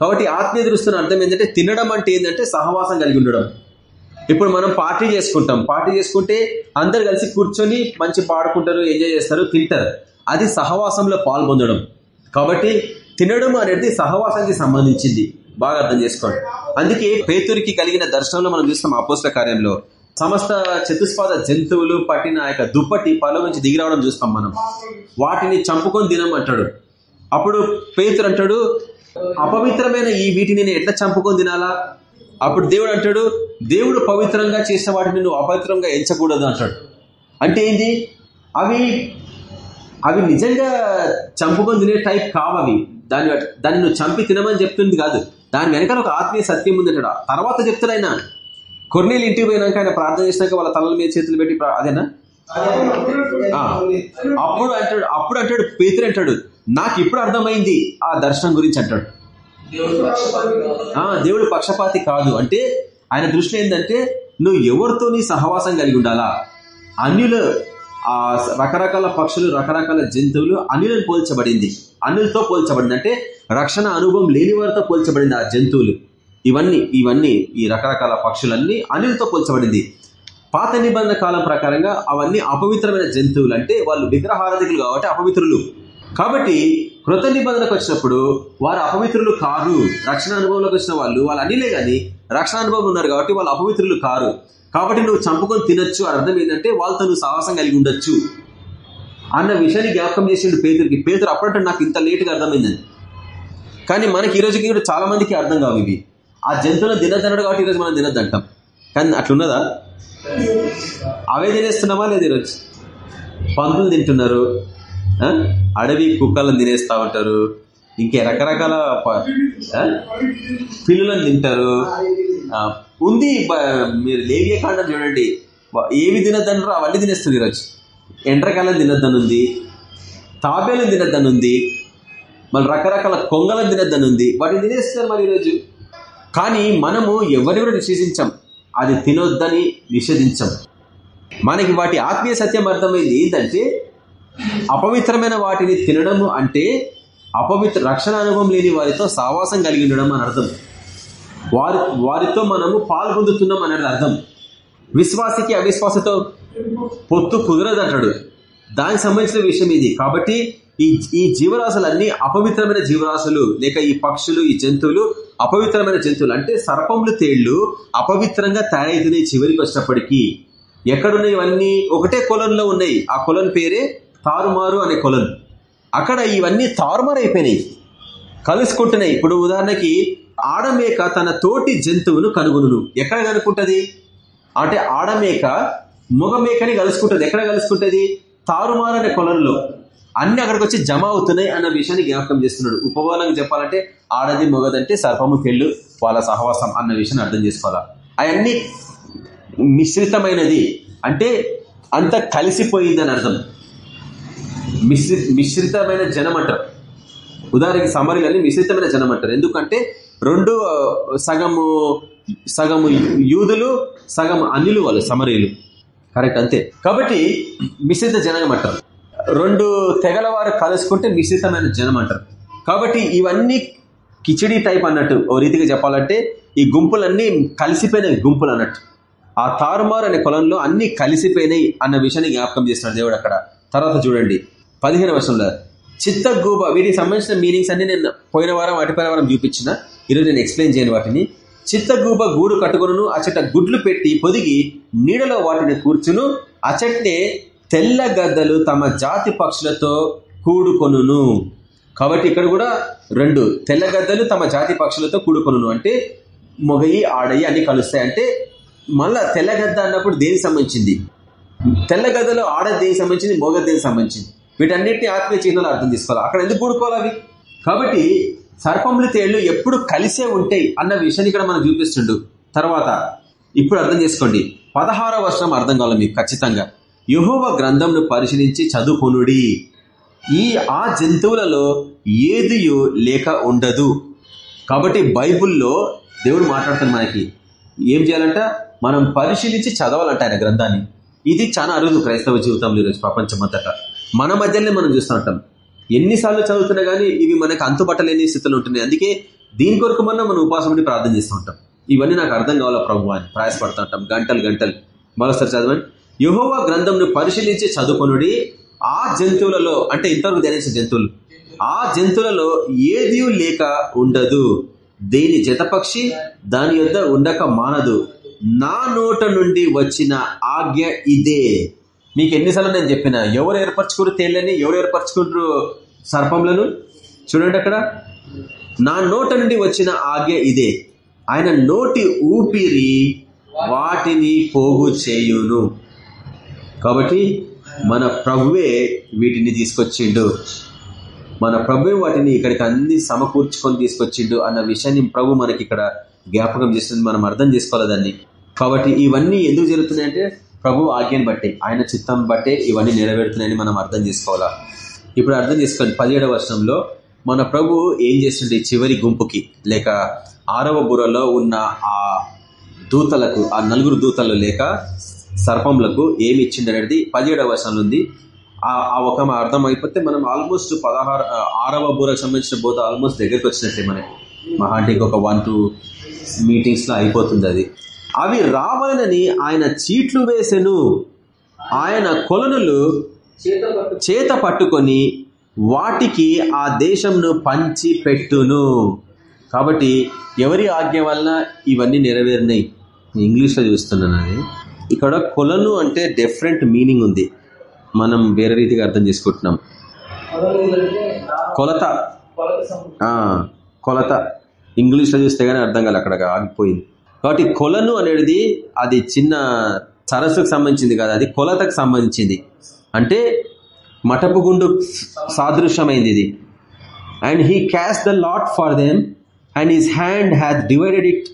కాబట్టి ఆత్మీయ దృష్టిని అర్థం ఏంటంటే తినడం అంటే ఏంటంటే సహవాసం కలిగి ఉండడం. ఇప్పుడు మనం పార్టీ చేసుకుంటాం. పార్టీ చేసుకుంటే అందరు కలిసి కూర్చొని మంచి పాడుకుంటారు ఎంజాయ్ చేస్తారు తింటారు. అది సహవాసంలో పాల్పొందడం కాబట్టి తినడం అనేది సహవాసానికి సంబంధించింది. బాగా అర్థం చేసుకోండి. అందుకే పేతురికి కలిగిన దర్శనంలో మనం చూస్తాం అపోస్ల కార్యంలో. సమస్త చతుస్పాద జంతువులు పట్టిన ఆ యొక్క దుప్పటి పలో నుంచి దిగి రావడం చూస్తాం మనం. వాటిని చంపుకొని తినమంటాడు. అప్పుడు పేతురు అంటాడు అపవిత్రమైన ఈ వీటిని నేను ఎట్లా చంపుకొని తినాలా? అప్పుడు దేవుడు అంటాడు దేవుడు పవిత్రంగా చేసిన వాటిని నువ్వు అపవిత్రంగా ఎంచకూడదు అంటాడు. అంటే ఏంది? అవి అవి నిజంగా చంపుకొని తినే టైప్ కావవి. దాని దాన్ని నువ్వు చంపి తినమని చెప్తుంది కాదు. దాని వెనకాల ఒక ఆత్మీయ సత్యం ఉంది అంటాడు. తర్వాత చెప్తాడు ఆయన. కొన్నేళ్ళు ఇంటికి పోయినాక ఆయన ప్రార్థన చేసినాక వాళ్ళ తలల మీద చేతులు పెట్టి అదేనా? అప్పుడు అంటాడు అప్పుడు అంటాడు పేతురు అంటాడు నాకు ఇప్పుడు అర్థమైంది ఆ దర్శనం గురించి అంటాడు. దేవుడు పక్షపాతి కాదు. ఆ దేవుడు పక్షపాతి కాదు. అంటే ఆయన దృష్టి ఏంటంటే నువ్వు ఎవరితో నీ సహవాసం కలిగి ఉండాలా? అన్యులు ఆ రకరకాల పక్షులు రకరకాల జంతువులు అన్యులను పోల్చబడింది. అన్యులతో పోల్చబడింది. అంటే రక్షణ అనుభవం లేని వారితో పోల్చబడింది ఆ జంతువులు. ఇవన్నీ ఇవన్నీ ఈ రకరకాల పక్షులన్నీ అన్యులతో పోల్చబడింది. పాత నిబంధన కాలం ప్రకారంగా అవన్నీ అపవిత్రమైన జంతువులు. అంటే వాళ్ళు విగ్రహారాధికులు కాబట్టి అపవిత్రులు. కాబట్టి కృత నిబంధనకు వచ్చినప్పుడు వారు అపవిత్రులు కారు. రక్షణ అనుభవంలోకి వచ్చిన వాళ్ళు వాళ్ళు అనిలే కానీ రక్షణ అనుభవం ఉన్నారు కాబట్టి వాళ్ళు అపవిత్రులు కారు. కాబట్టి నువ్వు చంపుకొని తినొచ్చు. అర్థం ఏంటంటే వాళ్ళతో నువ్వు సాహసం కలిగి ఉండొచ్చు. అన్న విషయాన్ని జ్ఞాపకం చేసిండు పేదరికి పేదరు అప్పుడంటే నాకు ఇంత లేటుగా అర్థమైందని. కానీ మనకి ఈ రోజుకి కూడా చాలా మందికి అర్థం కావు ఇవి. ఆ జంతువులను తినద్దన్నాడు కాబట్టి ఈరోజు మనం తినద్దంటాం కానీ అట్లున్నదా అవే తినేస్తున్నామా లేదు ఈరోజు పందులు తింటున్నారు. అడవి కుక్కలను తినేస్తా ఉంటారు. ఇంకే రకరకాల పిల్లులను తింటారు. ఉంది మీరు లేవియ కాండం చూడండి. ఏవి తినద్దన్నారో అవన్నీ తినేస్తుంది ఈరోజు. ఎండ్రకాలం తినద్దని ఉంది తాబేలు తినద్దని ఉంది మళ్ళీ రకరకాల కొంగలను తినద్దని ఉంది వాటిని తినేస్తారు మరి ఈరోజు. కానీ మనము ఎవరిని కూడా నిషేధించాం? అది తినొద్దని నిషేధించాం. మనకి వాటి ఆత్మీయ సత్యం అర్థమైంది. ఏంటంటే అపవిత్రమైన వాటిని తినడము అంటే అపవిత్ర రక్షణ అనుభవం లేని వారితో సావాసం కలిగి ఉండడం అని అర్థం. వారి వారితో మనము పాల్గొందుతున్నాం అనేది అర్థం. విశ్వాసికి అవిశ్వాసతో పొత్తు కుదరదంటాడు. దానికి సంబంధించిన విషయం ఇది. కాబట్టి ఈ ఈ జీవరాశులన్నీ అపవిత్రమైన జీవరాశులు. లేక ఈ పక్షులు ఈ జంతువులు అపవిత్రమైన జంతువులు. అంటే సర్పములు తేళ్ళు అపవిత్రంగా తయారైతున్నాయి చివరికి వచ్చినప్పటికీ ఎక్కడున్నాయి ఇవన్నీ? ఒకటే కొలంలో ఉన్నాయి. ఆ కొలం పేరే తారుమారు అనే కొలను. అక్కడ ఇవన్నీ తారుమారు అయిపోయినాయి. కలుసుకుంటున్నాయి ఇప్పుడు ఉదాహరణకి ఆడమేక తన తోటి జంతువును కనుగొను ఎక్కడ కనుక్కుంటుంది? అంటే ఆడమేక మగమేకని కలుసుకుంటది. ఎక్కడ కలుసుకుంటుంది? తారుమారు అనే కొలంలో అన్ని అక్కడికి వచ్చి జమ అవుతున్నాయి అన్న విషయాన్ని జ్ఞాపకం చేస్తున్నాడు. ఉపవాలంగా చెప్పాలంటే ఆడది మొగదంటే సర్పము తెళ్ళు వాళ్ళ సహవాసం అన్న విషయాన్ని అర్థం చేసుకోవాలా? అవన్నీ మిశ్రితమైనది. అంటే అంత కలిసిపోయిందని అర్థం. మిశ్రి మిశ్రితమైన జనం అంటారు. ఉదాహరణకి సమరీలని మిశ్రితమైన జనం అంటారు. ఎందుకంటే రెండు సగము సగము యూదులు సగం అన్యులు వాళ్ళు సమరీలు. కరెక్ట్ అంతే. కాబట్టి మిశ్రిత జనం అంటారు. రెండు తెగల వారు కలుసుకుంటే మిశ్రితమైన జనం అంటారు. కాబట్టి ఇవన్నీ కిచిడి టైప్ అన్నట్టు ఓ రీతిగా చెప్పాలంటే ఈ గుంపులన్నీ కలిసిపోయిన గుంపులు అన్నట్టు. ఆ తారుమారు అనే కులంలో అన్ని కలిసిపోయినాయి అన్న విషయాన్ని జ్ఞాపకం చేస్తున్నాడు దేవుడు అక్కడ. తర్వాత చూడండి. పదిహేను వర్షంలో. చిత్తగూబ వీటికి సంబంధించిన మీనింగ్స్ అన్ని నేను పోయిన వారం వాటిపైన వారం చూపించిన. ఈరోజు నేను ఎక్స్ప్లెయిన్ చేయను వాటిని. చిత్తగూబ గూడు కట్టుకొనును అచట గుడ్లు పెట్టి పొదిగి నీడలో వాటిని కూర్చును. అచట్నే తెల్ల గద్దలు తమ జాతి పక్షులతో కూడుకొనును. కాబట్టి ఇక్కడ కూడా రెండు తెల్ల గద్దలు తమ జాతి పక్షులతో కూడుకొనును. అంటే మొగయి ఆడయి అన్ని కలుస్తాయి. అంటే మళ్ళా తెల్లగద్ద అన్నప్పుడు దేనికి సంబంధించింది? తెల్లగద్దలో ఆడ దేనికి సంబంధించింది? మొగ దేనికి సంబంధించింది? వీటన్నిటిని ఆత్మీయ చిహ్నాలు అర్థం చేసుకోవాలి. అక్కడ ఎందుకు కూడుకోవాలి అవి? కాబట్టి సర్పములు తేళ్ళు ఎప్పుడు కలిసే ఉంటాయి అన్న విషయాన్ని ఇక్కడ మనం చూపిస్తుండు. తర్వాత ఇప్పుడు అర్థం చేసుకోండి. పదహార వర్షం అర్థం కావాలి మీకు ఖచ్చితంగా. యహోవ గ్రంథంను పరిశీలించి చదువుకునుడి. ఈ ఆ జంతువులలో ఏదియు లేక ఉండదు. కాబట్టి బైబుల్లో దేవుడు మాట్లాడుతుంది మనకి. ఏం చేయాలంట? మనం పరిశీలించి చదవాలంట ఆయన గ్రంథాన్ని. ఇది చాలా అరుదు క్రైస్తవ జీవితంలో ఈరోజు ప్రపంచమంతటా. మన మధ్యనే మనం చూస్తూ ఉంటాం. ఎన్నిసార్లు చదువుతున్నా కానీ ఇవి మనకు అంతుపట్టలేని స్థితిలో ఉంటున్నాయి. అందుకే దీని కొరకు మనం మనం ఉపాసం ప్రార్థన చేస్తూ ఉంటాం. ఇవన్నీ నాకు అర్థం కావాలా ప్రభు అని ప్రయాసపడుతూ ఉంటాం. గంటలు గంటలు మరోసారి చదవండి. యహోవా గ్రంథంను పరిశీలించి చదువుకొనుడి. ఆ జంతువులలో అంటే ఇంతవరకు ధ్యానించిన జంతువులు ఆ జంతువులలో ఏది లేక ఉండదు. దేని జతపక్షి దాని యొద్ద ఉండక మానదు. నా నోట నుండి వచ్చిన ఆజ్ఞ ఇదే. మీకు ఎన్నిసార్లు నేను చెప్పిన ఎవరు ఏర్పరచుకున్నారు తేళ్ళని ఎవరు ఏర్పరచుకుంటారు సర్పంలను చూడండి అక్కడ. నా నోట నుండి వచ్చిన ఆజ్ఞ ఇదే. ఆయన నోటి ఊపిరి వాటిని పోగు చేయును. కాబట్టి మన ప్రభువే వీటిని తీసుకొచ్చిండు. మన ప్రభువే వాటిని ఇక్కడికి అన్ని సమకూర్చుకొని తీసుకొచ్చిండు అన్న విషయాన్ని ప్రభు మనకి ఇక్కడ జ్ఞాపకం చేస్తుంది. మనం అర్థం చేసుకోవాలి దాన్ని. కాబట్టి ఇవన్నీ ఎందుకు జరుగుతున్నాయంటే ప్రభు ఆజ్ఞను బట్టే ఆయన చిత్తం బట్టే ఇవన్నీ నెరవేరుతున్నాయని మనం అర్థం చేసుకోవాలా? ఇప్పుడు అర్థం చేసుకోండి పదిహేడవ వర్షంలో మన ప్రభు ఏం చేస్తుండే చివరి గుంపుకి? లేక ఆరవ బుర్రలో ఉన్న ఆ దూతలకు ఆ నలుగురు దూతలు లేక సర్పంలకు ఏమి ఇచ్చింది అనేది పదిహేడవ వర్షంలో ఉంది. ఆ ఒక అర్థం అయిపోతే మనం ఆల్మోస్ట్ పదహారు ఆరవ బూరకు సంబంధించిన బోధ ఆల్మోస్ట్ దగ్గరికి వచ్చినట్టే మనకి. మహా అంటే ఇంకొక వన్ టూ మీటింగ్స్లో అయిపోతుంది అది. అవి రావాలని ఆయన చీట్లు వేసెను. ఆయన కొలనులు చేత పట్టుకొని వాటికి ఆ దేశంను పంచి పెట్టును. కాబట్టి ఎవరి ఆజ్ఞ వలన ఇవన్నీ నెరవేరినాయి ఇంగ్లీష్లో చూస్తున్నాను అది. ఇక్కడ కొలను అంటే డిఫరెంట్ మీనింగ్ ఉంది. మనం వేరే రీతిగా అర్థం చేసుకుంటున్నాం. కొలత. కొలత. ఇంగ్లీష్లో చూస్తే కానీ అర్థం కాదు అక్కడ ఆగిపోయింది. కాబట్టి కొలను అనేది అది చిన్న సరస్సుకు సంబంధించింది కదా అది కొలతకు సంబంధించింది. అంటే మటపు గుండు సాదృశ్యమైంది ఇది. And he cast the lot for them and his hand has divided it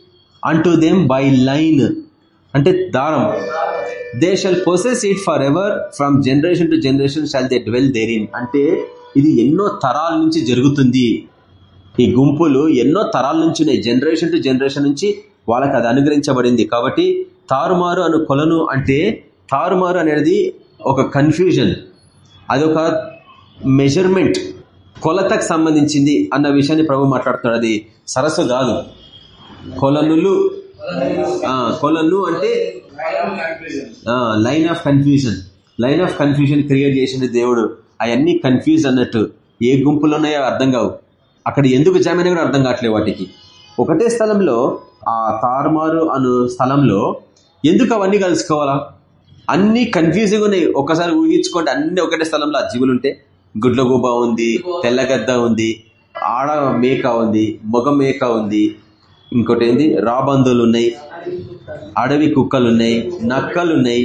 unto them by line అంటే దారం. They shall possess it for ever from generation to generation shall they dwell there in అంటే ఇది ఎన్నో తరాల నుంచి జరుగుతుంది. ఈ గుంపులు ఎన్నో తరాల నుంచి ఉన్నాయి. జనరేషన్ టు జనరేషన్ నుంచి వాళ్ళకి అది అనుగ్రహించబడింది. కాబట్టి తారుమారు అను కొలను అంటే తారుమారు అనేది ఒక కన్ఫ్యూజన్ అదొక మెజర్మెంట్ కొలతకు సంబంధించింది అన్న విషయాన్ని ప్రభు మాట్లాడుతున్నాడు. అది సరస్సు కాదు. కొలనులు కొలను అంటే line of confusion line of confusion create చేసింది దేవుడు. అవన్నీ కన్ఫ్యూజ్ అన్నట్టు. ఏ గుంపులు ఉన్నాయో అర్థం కావు. అక్కడ ఎందుకు జామైనా కూడా అర్థం కావట్లేదు వాటికి. ఒకటే స్థలంలో ఆ తారుమారు అను స్థలంలో ఎందుకు అవన్నీ కలుసుకోవాలా? అన్ని కన్ఫ్యూజింగ్ ఉన్నాయి. ఒకసారి ఊహించుకోండి అన్ని ఒకటే స్థలంలో ఆ జీవులు ఉంటే. గుడ్ల ఉంది తెల్లగద్ద ఉంది ఆడ మేక ఉంది మొగ మేక ఉంది. ఇంకోటి ఏంది? రాబందులు ఉన్నాయి అడవి కుక్కలు ఉన్నాయి నక్కలు ఉన్నాయి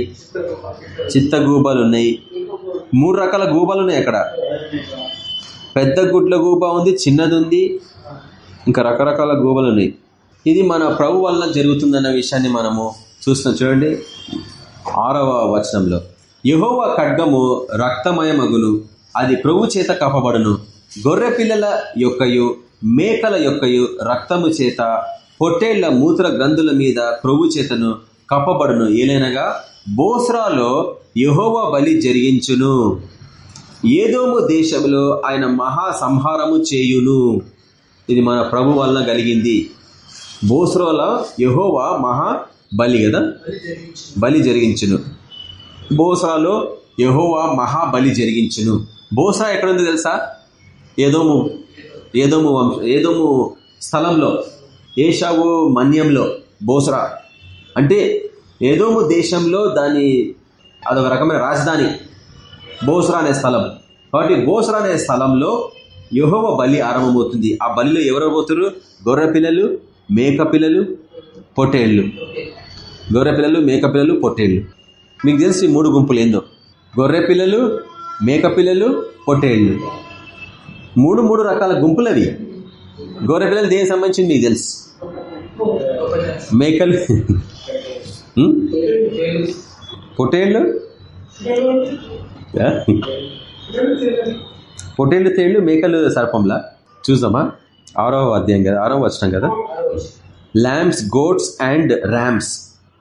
చిత్త గూబలు ఉన్నాయి మూడు రకాల గూబలు ఉన్నాయి అక్కడ. పెద్ద గుడ్ల గూబ ఉంది చిన్నది ఉంది ఇంకా రకరకాల గోబలు ఉన్నాయి. ఇది మన ప్రభు వలన జరుగుతుందన్న విషయాన్ని మనము చూస్తున్నాం. చూడండి. ఆరవ వచనంలో. యహోవ ఖడ్గము రక్తమయమగును అది ప్రభు చేత కప్పబడును. గొర్రె పిల్లల యొక్కయు మేకల యొక్కయు రక్తము చేత పొట్టేళ్ళ మూత్ర గ్రంథుల మీద ప్రభు చేతను కప్పబడును. ఏలైనగా బోస్రాలో యహోవ బలి జరిగించును. ఏదోము దేశంలో ఆయన మహా సంహారము చేయును. ఇది మన ప్రభు వలన కలిగింది. బోస్రోల యహోవా మహా బలి కదా? బలి జరిగించును. బోసరాలో యహోవా మహా బలి జరిగించును. బోస్రా ఎక్కడుంది తెలుసా? ఏదోము ఏదోము వంశ ఏదోము స్థలంలో ఏషావు మన్యంలో బోసరా అంటే ఏదోము దేశంలో దాని అదొక రకమైన రాజధాని బోసరా అనే స్థలం. కాబట్టి బోసరా అనే స్థలంలో యహోవ బలి ఆరంభమవుతుంది. ఆ బలిలో ఎవరు పోతున్నారు గొర్రె పిల్లలు మేక పిల్లలు పొట్టేళ్ళు. గొర్రె పిల్లలు మేక పిల్లలు పొట్టేళ్ళు. మీకు తెలిసి మూడు గుంపులు ఏందో? గొర్రె పిల్లలు మేక పిల్లలు పొట్టేళ్ళు. మూడు మూడు రకాల గుంపులు అవి. గొర్రె పిల్లలు దేనికి సంబంధించింది మీకు తెలుసు? మేకలు? పొట్టేళ్ళు? పొట్టేళ్ళు తేళ్ళు మేకలు సర్పంలా. చూసామా ఆరవ అధ్యాయం కదా ఆరవ వచ్చినాం కదా. Lambs goats and rams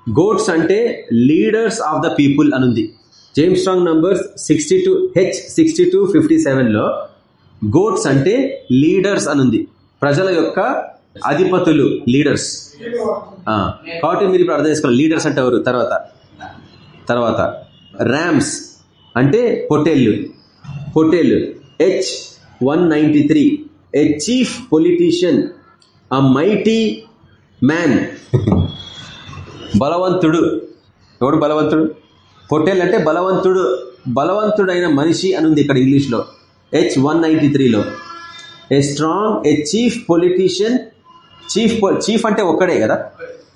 goats అంటే లీడర్స్ ఆఫ్ ద పీపుల్ అనుంది. James Strong numbers sixty two H sixty two fifty సెవెన్లో గోట్స్ అంటే లీడర్స్ అనుంది. ప్రజల యొక్క అధిపతులు లీడర్స్ కాబట్టి మీరు ఇప్పుడు అర్థం చేసుకోవాలి. లీడర్స్ అంటే ఎవరు? తర్వాత. తర్వాత. ర్యామ్స్ అంటే పొట్టేళ్ళు. పొట్టేళ్ళు. H one ninety three a chief politician a mighty man బలవంతుడు. ఎవడు బలవంతుడు? హోటల్ అంటే బలవంతుడు. బలవంతుడైన మనిషి అని ఉంది ఇక్కడ ఇంగ్లీష్లో. హెచ్ వన్ నైంటీ త్రీలో a strong a chief politician chief chief అంటే ఒక్కడే కదా?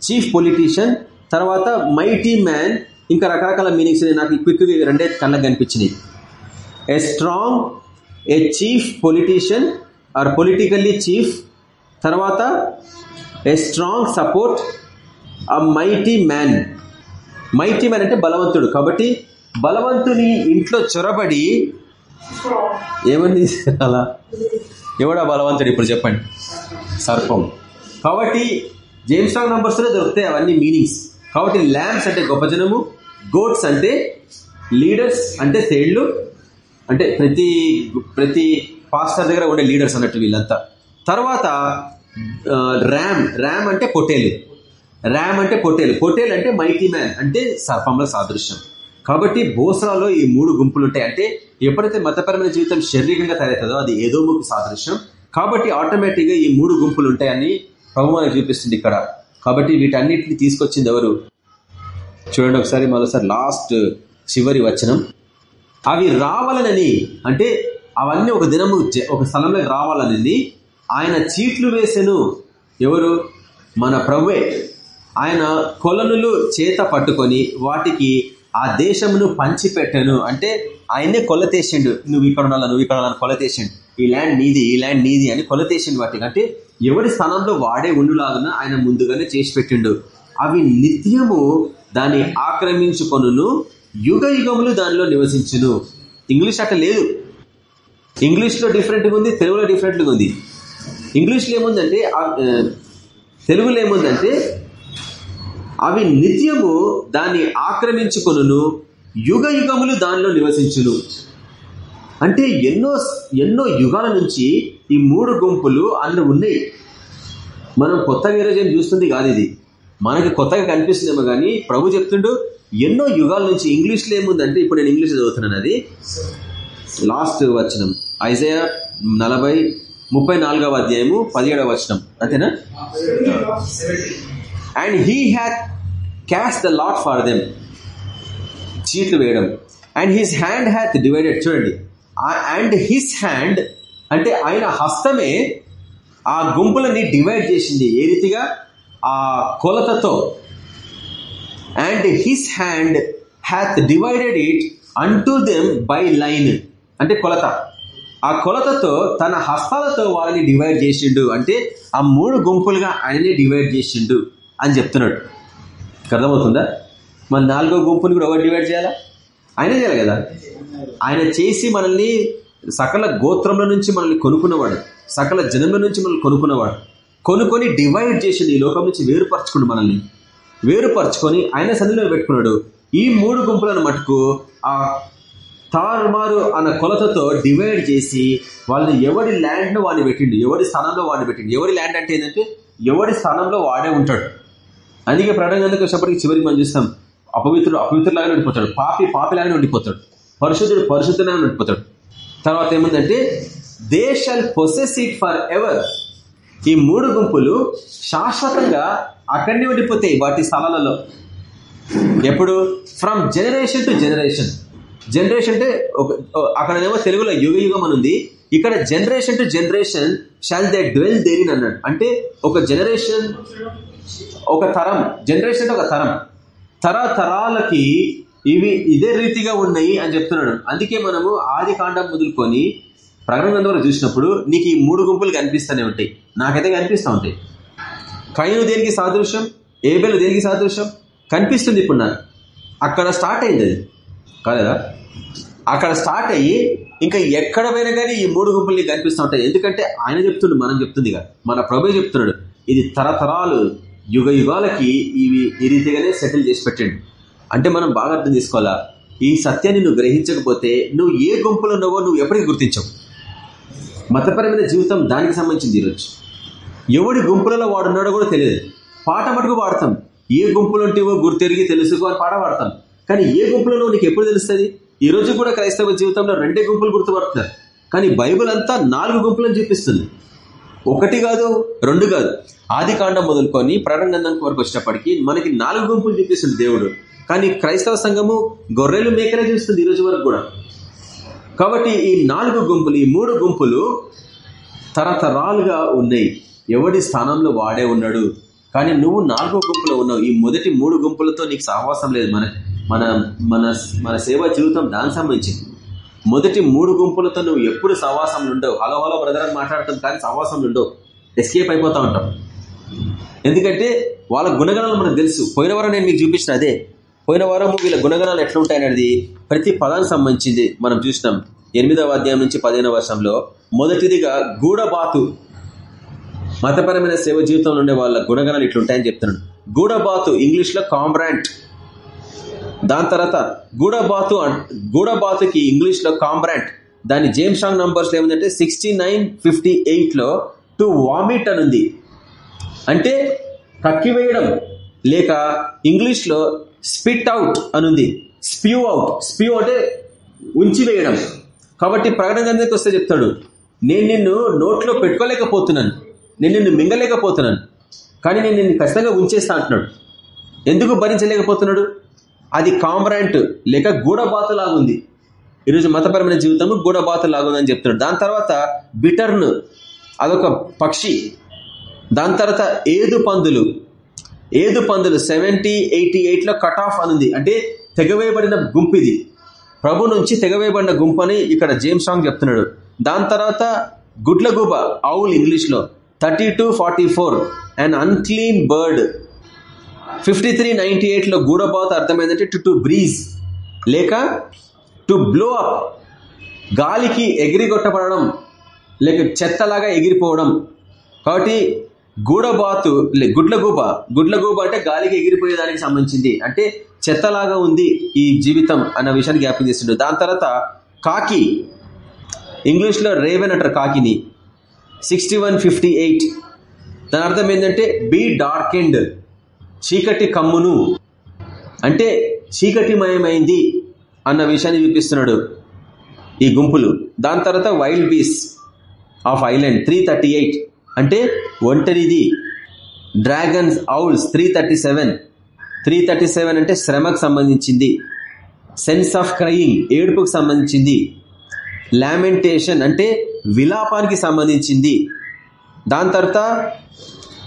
చీఫ్ పొలిటీషియన్ తర్వాత మైటీ మ్యాన్ ఇంకా రకరకాల మీనింగ్స్ నాకు క్విక్గా రెండే కళ్ళకు కనిపించినాయి. A strong a chief politician or politically chief తర్వాత a strong support a mighty man. Mighty man అంటే బలవంతుడు. కాబట్టి బలవంతుని ఇంట్లో చొరబడి ఏమని అలా. ఎవడా బలవంతుడు ఇప్పుడు చెప్పండి? సర్పం. కాబట్టి జేమ్స్ స్ట్రాంగ్ నంబర్స్లో దొరుకుతాయి అవన్నీ మీనింగ్స్ కాబట్టి ల్యాంప్స్ అంటే గొప్ప జనము గోట్స్ అంటే లీడర్స్ అంటే తేళ్ళు అంటే ప్రతి ప్రతి పాస్టర్ దగ్గర ఉండే లీడర్స్ అన్నట్టు వీళ్ళంతా. తర్వాత ర్యామ్ ర్యామ్ అంటే పొటేలు ర్యామ్ అంటే పొటేలు పొటేల్ అంటే మైటీ మ్యాన్ అంటే సర్పంలో సాదృశ్యం. కాబట్టి బోసరాలో ఈ మూడు గుంపులు ఉంటాయి అంటే ఎప్పుడైతే మతపరమైన జీవితం శారీరకంగా తయారవుతుందో అది ఏదో ముక్కు సాదృశ్యం. కాబట్టి ఆటోమేటిక్గా ఈ మూడు గుంపులు ఉంటాయని ప్రభు మనకు చూపిస్తుంది ఇక్కడ. కాబట్టి వీటన్నిటిని తీసుకొచ్చింది ఎవరు? చూడండి ఒకసారి మరోసారి లాస్ట్ చివరి వచనం. అవి రావాలనని అంటే అవన్నీ ఒక దినము ఒక స్థలంలోకి రావాలనని ఆయన చీట్లు వేసెను. ఎవరు? మన ప్రభువే. ఆయన కొలనులు చేత పట్టుకొని వాటికి ఆ దేశమును పంచిపెట్టాను. అంటే ఆయనే కొలతేసిండు నువ్వు ఇక్కడ ఉండాలి నువ్వు ఇక్కడ ఉండాలని కొలతేసిండు ఈ ల్యాండ్ నీది ఈ ల్యాండ్ నీది అని కొలతేసిండు వాటికి. అంటే ఎవరి స్థానంలో వాడే ఉండులాగా ఆయన ముందుగానే చేసి పెట్టిండు. అవి నిత్యము దాన్ని ఆక్రమించుకొను యుగ యుగములు దానిలో నివసించును. ఇంగ్లీష్ అట్లా లేదు. ఇంగ్లీష్లో డిఫరెంట్గా ఉంది తెలుగులో డిఫరెంట్గా ఉంది ఇంగ్లీష్లో ఏముందంటే తెలుగులో ఏముందంటే అవి నిత్యము దాన్ని ఆక్రమించుకొనును యుగ యుగములు దానిలో నివసించును. అంటే ఎన్నో ఎన్నో యుగాల నుంచి ఈ మూడు గుంపులు అందులో ఉన్నాయి. మనం కొత్తగా ఈరోజు ఏం చూస్తుంది కాదు ఇది. మనకి కొత్తగా కనిపిస్తుందేమో కానీ ప్రభు చెప్తుండు ఎన్నో యుగాల నుంచి ఇంగ్లీష్లో ఏముందంటే ఇప్పుడు నేను ఇంగ్లీష్ చదువుతున్నాను అది. లాస్ట్ వచనం. ఐజయ నలభై ముప్పై నాలుగవ అధ్యాయము పదిహేడవ వచనం. అంతేనా? And he hath cast the lot for them చీట్లు వేయడం. And his hand hath divided చూడండి. అండ్ హిస్ హ్యాండ్ అంటే ఆయన హస్తమే ఆ గుంపులని డివైడ్ చేసింది. ఏ రీతిగా? ఆ కొలతతో. And his hand hath divided it unto them by line అంటే కొలత. ఆ కొలతతో తన హస్తాలతో వాళ్ళని డివైడ్ చేసిండు. అంటే ఆ మూడు గుంపులుగా ఆయననే డివైడ్ చేసిండు అని చెప్తున్నాడు. అర్థమవుతుందా? మన నాలుగో గుంపుని కూడా ఎవరు డివైడ్ చేయాలా? ఆయనే చేయాలి కదా? ఆయన చేసి మనల్ని సకల గోత్రంలో నుంచి మనల్ని కొనుక్కున్నవాడు. సకల జనంలో నుంచి మనల్ని కొనుక్కున్నవాడు. కొనుక్కొని డివైడ్ చేసిండు. ఈ లోకం నుంచి వేరుపరచుకుండు మనల్ని. వేరుపరచుకొని ఆయన సన్నిలో పెట్టుకున్నాడు. ఈ మూడు గుంపులను మటుకు ఆ తారుమారు అన్న కొలతతో డివైడ్ చేసి వాళ్ళని ఎవరి ల్యాండ్ను వాడిని పెట్టిండు ఎవరి స్థానంలో వాడిని పెట్టిండు ఎవరి ల్యాండ్ అంటే ఏంటంటే ఎవరి స్థానంలో వాడే ఉంటాడు. అందుకే ప్రణంగానికి వచ్చేప్పటికి చివరికి మనం చూస్తాం అపవిత్రుడు అపవిత్రులాగానే ఉండిపోతాడు పాపి పాపిలాగానే ఉండిపోతాడు పరిశుద్ధుడు పరిశుద్ధులాగానే ఉండిపోతాడు. తర్వాత ఏముందంటే they shall possess it for ever ఈ మూడు గుంపులు శాశ్వతంగా అక్కడనే ఉండిపోతాయి వాటి స్థలాలలో. ఎప్పుడు? From generation to generation generation అంటే ఒక అక్కడనేమో తెలుగులో యుగ యుగం అని ఉంది. ఇక్కడ generation to generation shall they dwell therein అన్నాడు. అంటే ఒక జనరేషన్ ఒక తరం. జనరేషన్ అంటే ఒక తరం. తరతరాలకి ఇవి ఇదే రీతిగా ఉన్నాయి అని చెప్తున్నాడు. అందుకే మనము ఆది కాండం మొదలుకొని ప్రకటన గ్రంథంలో చూసినప్పుడు నీకు ఈ మూడు గుంపులు కనిపిస్తూనే ఉంటాయి. నాకైతే కనిపిస్తూ ఉంటాయి. కయ్యను దేనికి సాదృశ్యం? ఏబెలు దేనికి సాదృశ్యం? కనిపిస్తుంది ఇప్పుడు నాకు. అక్కడ స్టార్ట్ అయింది అది. కాలేదా? అక్కడ స్టార్ట్ అయ్యి ఇంకా ఎక్కడ పోయినా కానీ ఈ మూడు గుంపులు నీకు కనిపిస్తూ ఉంటాయి. ఎందుకంటే ఆయన చెప్తుండు మనం చెప్తుంది మన ప్రభు చెప్తున్నాడు. ఇది తరతరాలు యుగ యుగాలకి ఇవి ఈ రీతిగానే సెటిల్ చేసి పెట్టండి. అంటే మనం బాగా అర్థం చేసుకోవాలా? ఈ సత్యాన్ని నువ్వు గ్రహించకపోతే నువ్వు ఏ గుంపులో ఉన్నావో నువ్వు ఎప్పటికీ గుర్తించవు. మతపరమైన జీవితం దానికి సంబంధించింది ఈరోజు. ఎవడి గుంపులలో వాడున్నాడో కూడా తెలియదు. పాట మటుకు పాడతాం ఏ గుంపులు ఉంటేవో గుర్తెరిగి తెలుసుకో అని పాట పాడతాం కానీ ఏ గుంపులలో నీకు ఎప్పుడు తెలుస్తుంది? ఈ రోజు కూడా క్రైస్తవ జీవితంలో రెండే గుంపులు గుర్తుపడుతున్నారు కానీ బైబిల్ అంతా నాలుగు గుంపులను చూపిస్తుంది. ఒకటి కాదు రెండు కాదు. ఆది కాండం మొదలుకొని ప్రణంగంధం వరకు వచ్చినప్పటికీ మనకి నాలుగు గుంపులు చూపిస్తుంది దేవుడు. కానీ క్రైస్తవ సంఘము గొర్రెలు మేకనే చూస్తుంది ఈ రోజు వరకు కూడా. కాబట్టి ఈ నాలుగు గుంపులు ఈ మూడు గుంపులు తరతరాలుగా ఉన్నాయి. ఎవడి స్థానంలో వాడే ఉన్నాడు? కానీ నువ్వు నాలుగో గుంపులో ఉన్నావు. ఈ మొదటి మూడు గుంపులతో నీకు సహవాసం లేదు. మన మన మన మన సేవా జీవితం దానికి సంబంధించింది. మొదటి మూడు గుంపులతో నువ్వు ఎప్పుడు సహవాసం ఉండవు. హలో హలో బ్రదర్ అని మాట్లాడటం కానీ సహవాసం ఉండవు. ఎస్కేప్ అయిపోతూ ఉంటాం. ఎందుకంటే వాళ్ళ గుణగణాలు మనకు తెలుసు. పోయిన నేను మీకు చూపించిన అదే. పోయిన వారము వీళ్ళ గుణగణాలు ఎట్లుంటాయనేది ప్రతి పదానికి సంబంధించింది మనం చూసినాం. ఎనిమిదవ అధ్యాయం నుంచి పదిహేనవ వర్షంలో మొదటిదిగా గూడబాతు మతపరమైన సేవ జీవితంలో ఉండే వాళ్ళ గుణగణాలు ఇట్లుంటాయని చెప్తున్నాడు. గూడబాతు ఇంగ్లీష్లో కాంబ్రాంట్ దాని తర్వాత గూడబాతు గూడబాతుకి ఇంగ్లీష్లో కాంబ్రాంట్ దాని జేమ్ షాంగ్ నంబర్స్ ఏముందంటే సిక్స్టీ నైన్ ఫిఫ్టీ ఎయిట్లో టు వామిట్ అని ఉంది. అంటే కక్కివేయడం. లేక ఇంగ్లీష్లో స్పిట్ అవుట్ అని ఉంది స్ప్యూ అవుట్ స్ప్యూ అంటే ఉంచి వేయడం. కాబట్టి ప్రకటన గ్రంథానికి వస్తే చెప్తాడు నేను నిన్ను నోట్లో పెట్టుకోలేకపోతున్నాను. నేను నిన్ను మింగలేకపోతున్నాను. కానీ నేను నిన్ను ఖచ్చితంగా ఉంచేస్తా అంటున్నాడు. ఎందుకు భరించలేకపోతున్నాడు? అది కాంబ్రాంట్ లేక గూఢబాతులాగా లాగుంది ఈరోజు మతపరమైన జీవితం గూఢబాతులాగా లాగుందని చెప్తున్నాడు. దాని తర్వాత బిటర్న్ అదొక పక్షి. దాని తర్వాత ఏదు పందులు. ఏదు పందులు సెవెంటీ ఎయిటీ ఎయిట్లో కట్ ఆఫ్ అనుంది. అంటే తెగవేయబడిన గుంపు ఇది ప్రభు నుంచి తెగవేయబడిన గుంపు అని ఇక్కడ జేమ్స్ సాంగ్ చెప్తున్నాడు. దాని తర్వాత గుడ్లగూబ ఆవుల్ ఇంగ్లీష్లో. Thirty two forty four and unclean bird fifty three ninety ఎయిట్లో గూడబాత్ అర్థమైందంటే టు టు బ్రీజ్ లేక టు బ్లో అప్ గాలికి ఎగిరిగొట్టబడడం లేక చెత్తలాగా ఎగిరిపోవడం. కాబట్టి గూడబాతు లే గుడ్లగూబ. గుడ్లగూబ అంటే గాలికి ఎగిరిపోయేదానికి సంబంధించింది. అంటే చెత్తలాగా ఉంది ఈ జీవితం అన్న విషయాన్ని జ్ఞాపకం చేస్తుండే దాని తర్వాత కాకి. ఇంగ్లీష్లో రేవెన్ అంటారు కాకిని. సిక్స్టీ వన్ ఫిఫ్టీ ఎయిట్ దాని అర్థం ఏంటంటే బీ డార్క్ ఎండ్ చీకటి కమ్మును. అంటే చీకటిమయమైంది అన్న విషయాన్ని చూపిస్తున్నాడు ఈ గుంపులు. దాని తర్వాత wild beasts of island three thirty eight అంటే ఒంటరిది. Dragons owls three thirty seven. Three thirty seven అంటే శ్రమకు సంబంధించింది. సెన్స్ ఆఫ్ క్రయింగ్ ఏడుపుకు సంబంధించింది. లామెంటేషన్ అంటే విలాపానికి సంబంధించింది. దాని తర్వాత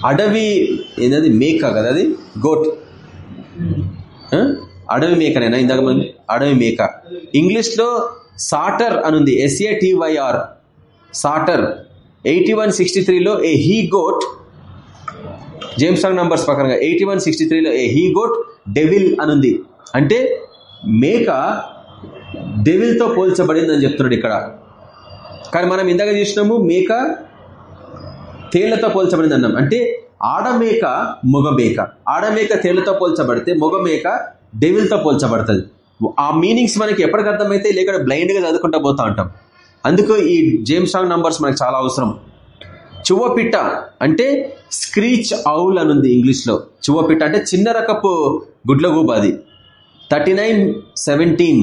అడవి ఏంటది మేక కదా అది? గోట్. అడవి మేకనేనా ఇందాక మనం? అడవి మేక. ఇంగ్లీష్లో సాటర్ అనుంది. S A T Y R satyr. Eighty one sixty త్రీలో a he goat James Strong numbers ప్రకారంగా ఎయిటీ వన్ సిక్స్టీ త్రీలో ఏ హీ గోట్ డెవిల్ అనుంది. అంటే మేక డెవిల్తో పోల్చబడింది అని చెప్తున్నాడు ఇక్కడ. కానీ మనం ఇందాక చూసినాము మేక తేళ్ళతో పోల్చబడింది అన్నాం. అంటే ఆడమేక మగమేక ఆడమేక తేళ్ళతో పోల్చబడితే మగమేక డెవిల్తో పోల్చబడుతుంది. ఆ మీనింగ్స్ మనకి ఎప్పటికి అర్థమైతే లేక బ్లైండ్గా చదువుకుంటా పోతా ఉంటాం. అందుకు ఈ జేమ్స్ సాంగ్ నంబర్స్ మనకు చాలా అవసరం. చువ్వపిట్ట అంటే స్క్రీచ్ ఔల్ అని ఉంది ఇంగ్లీష్లో. చువ్వపిట్ట అంటే చిన్న రకపు గుడ్లగూబ అది. థర్టీ నైన్ సెవెంటీన్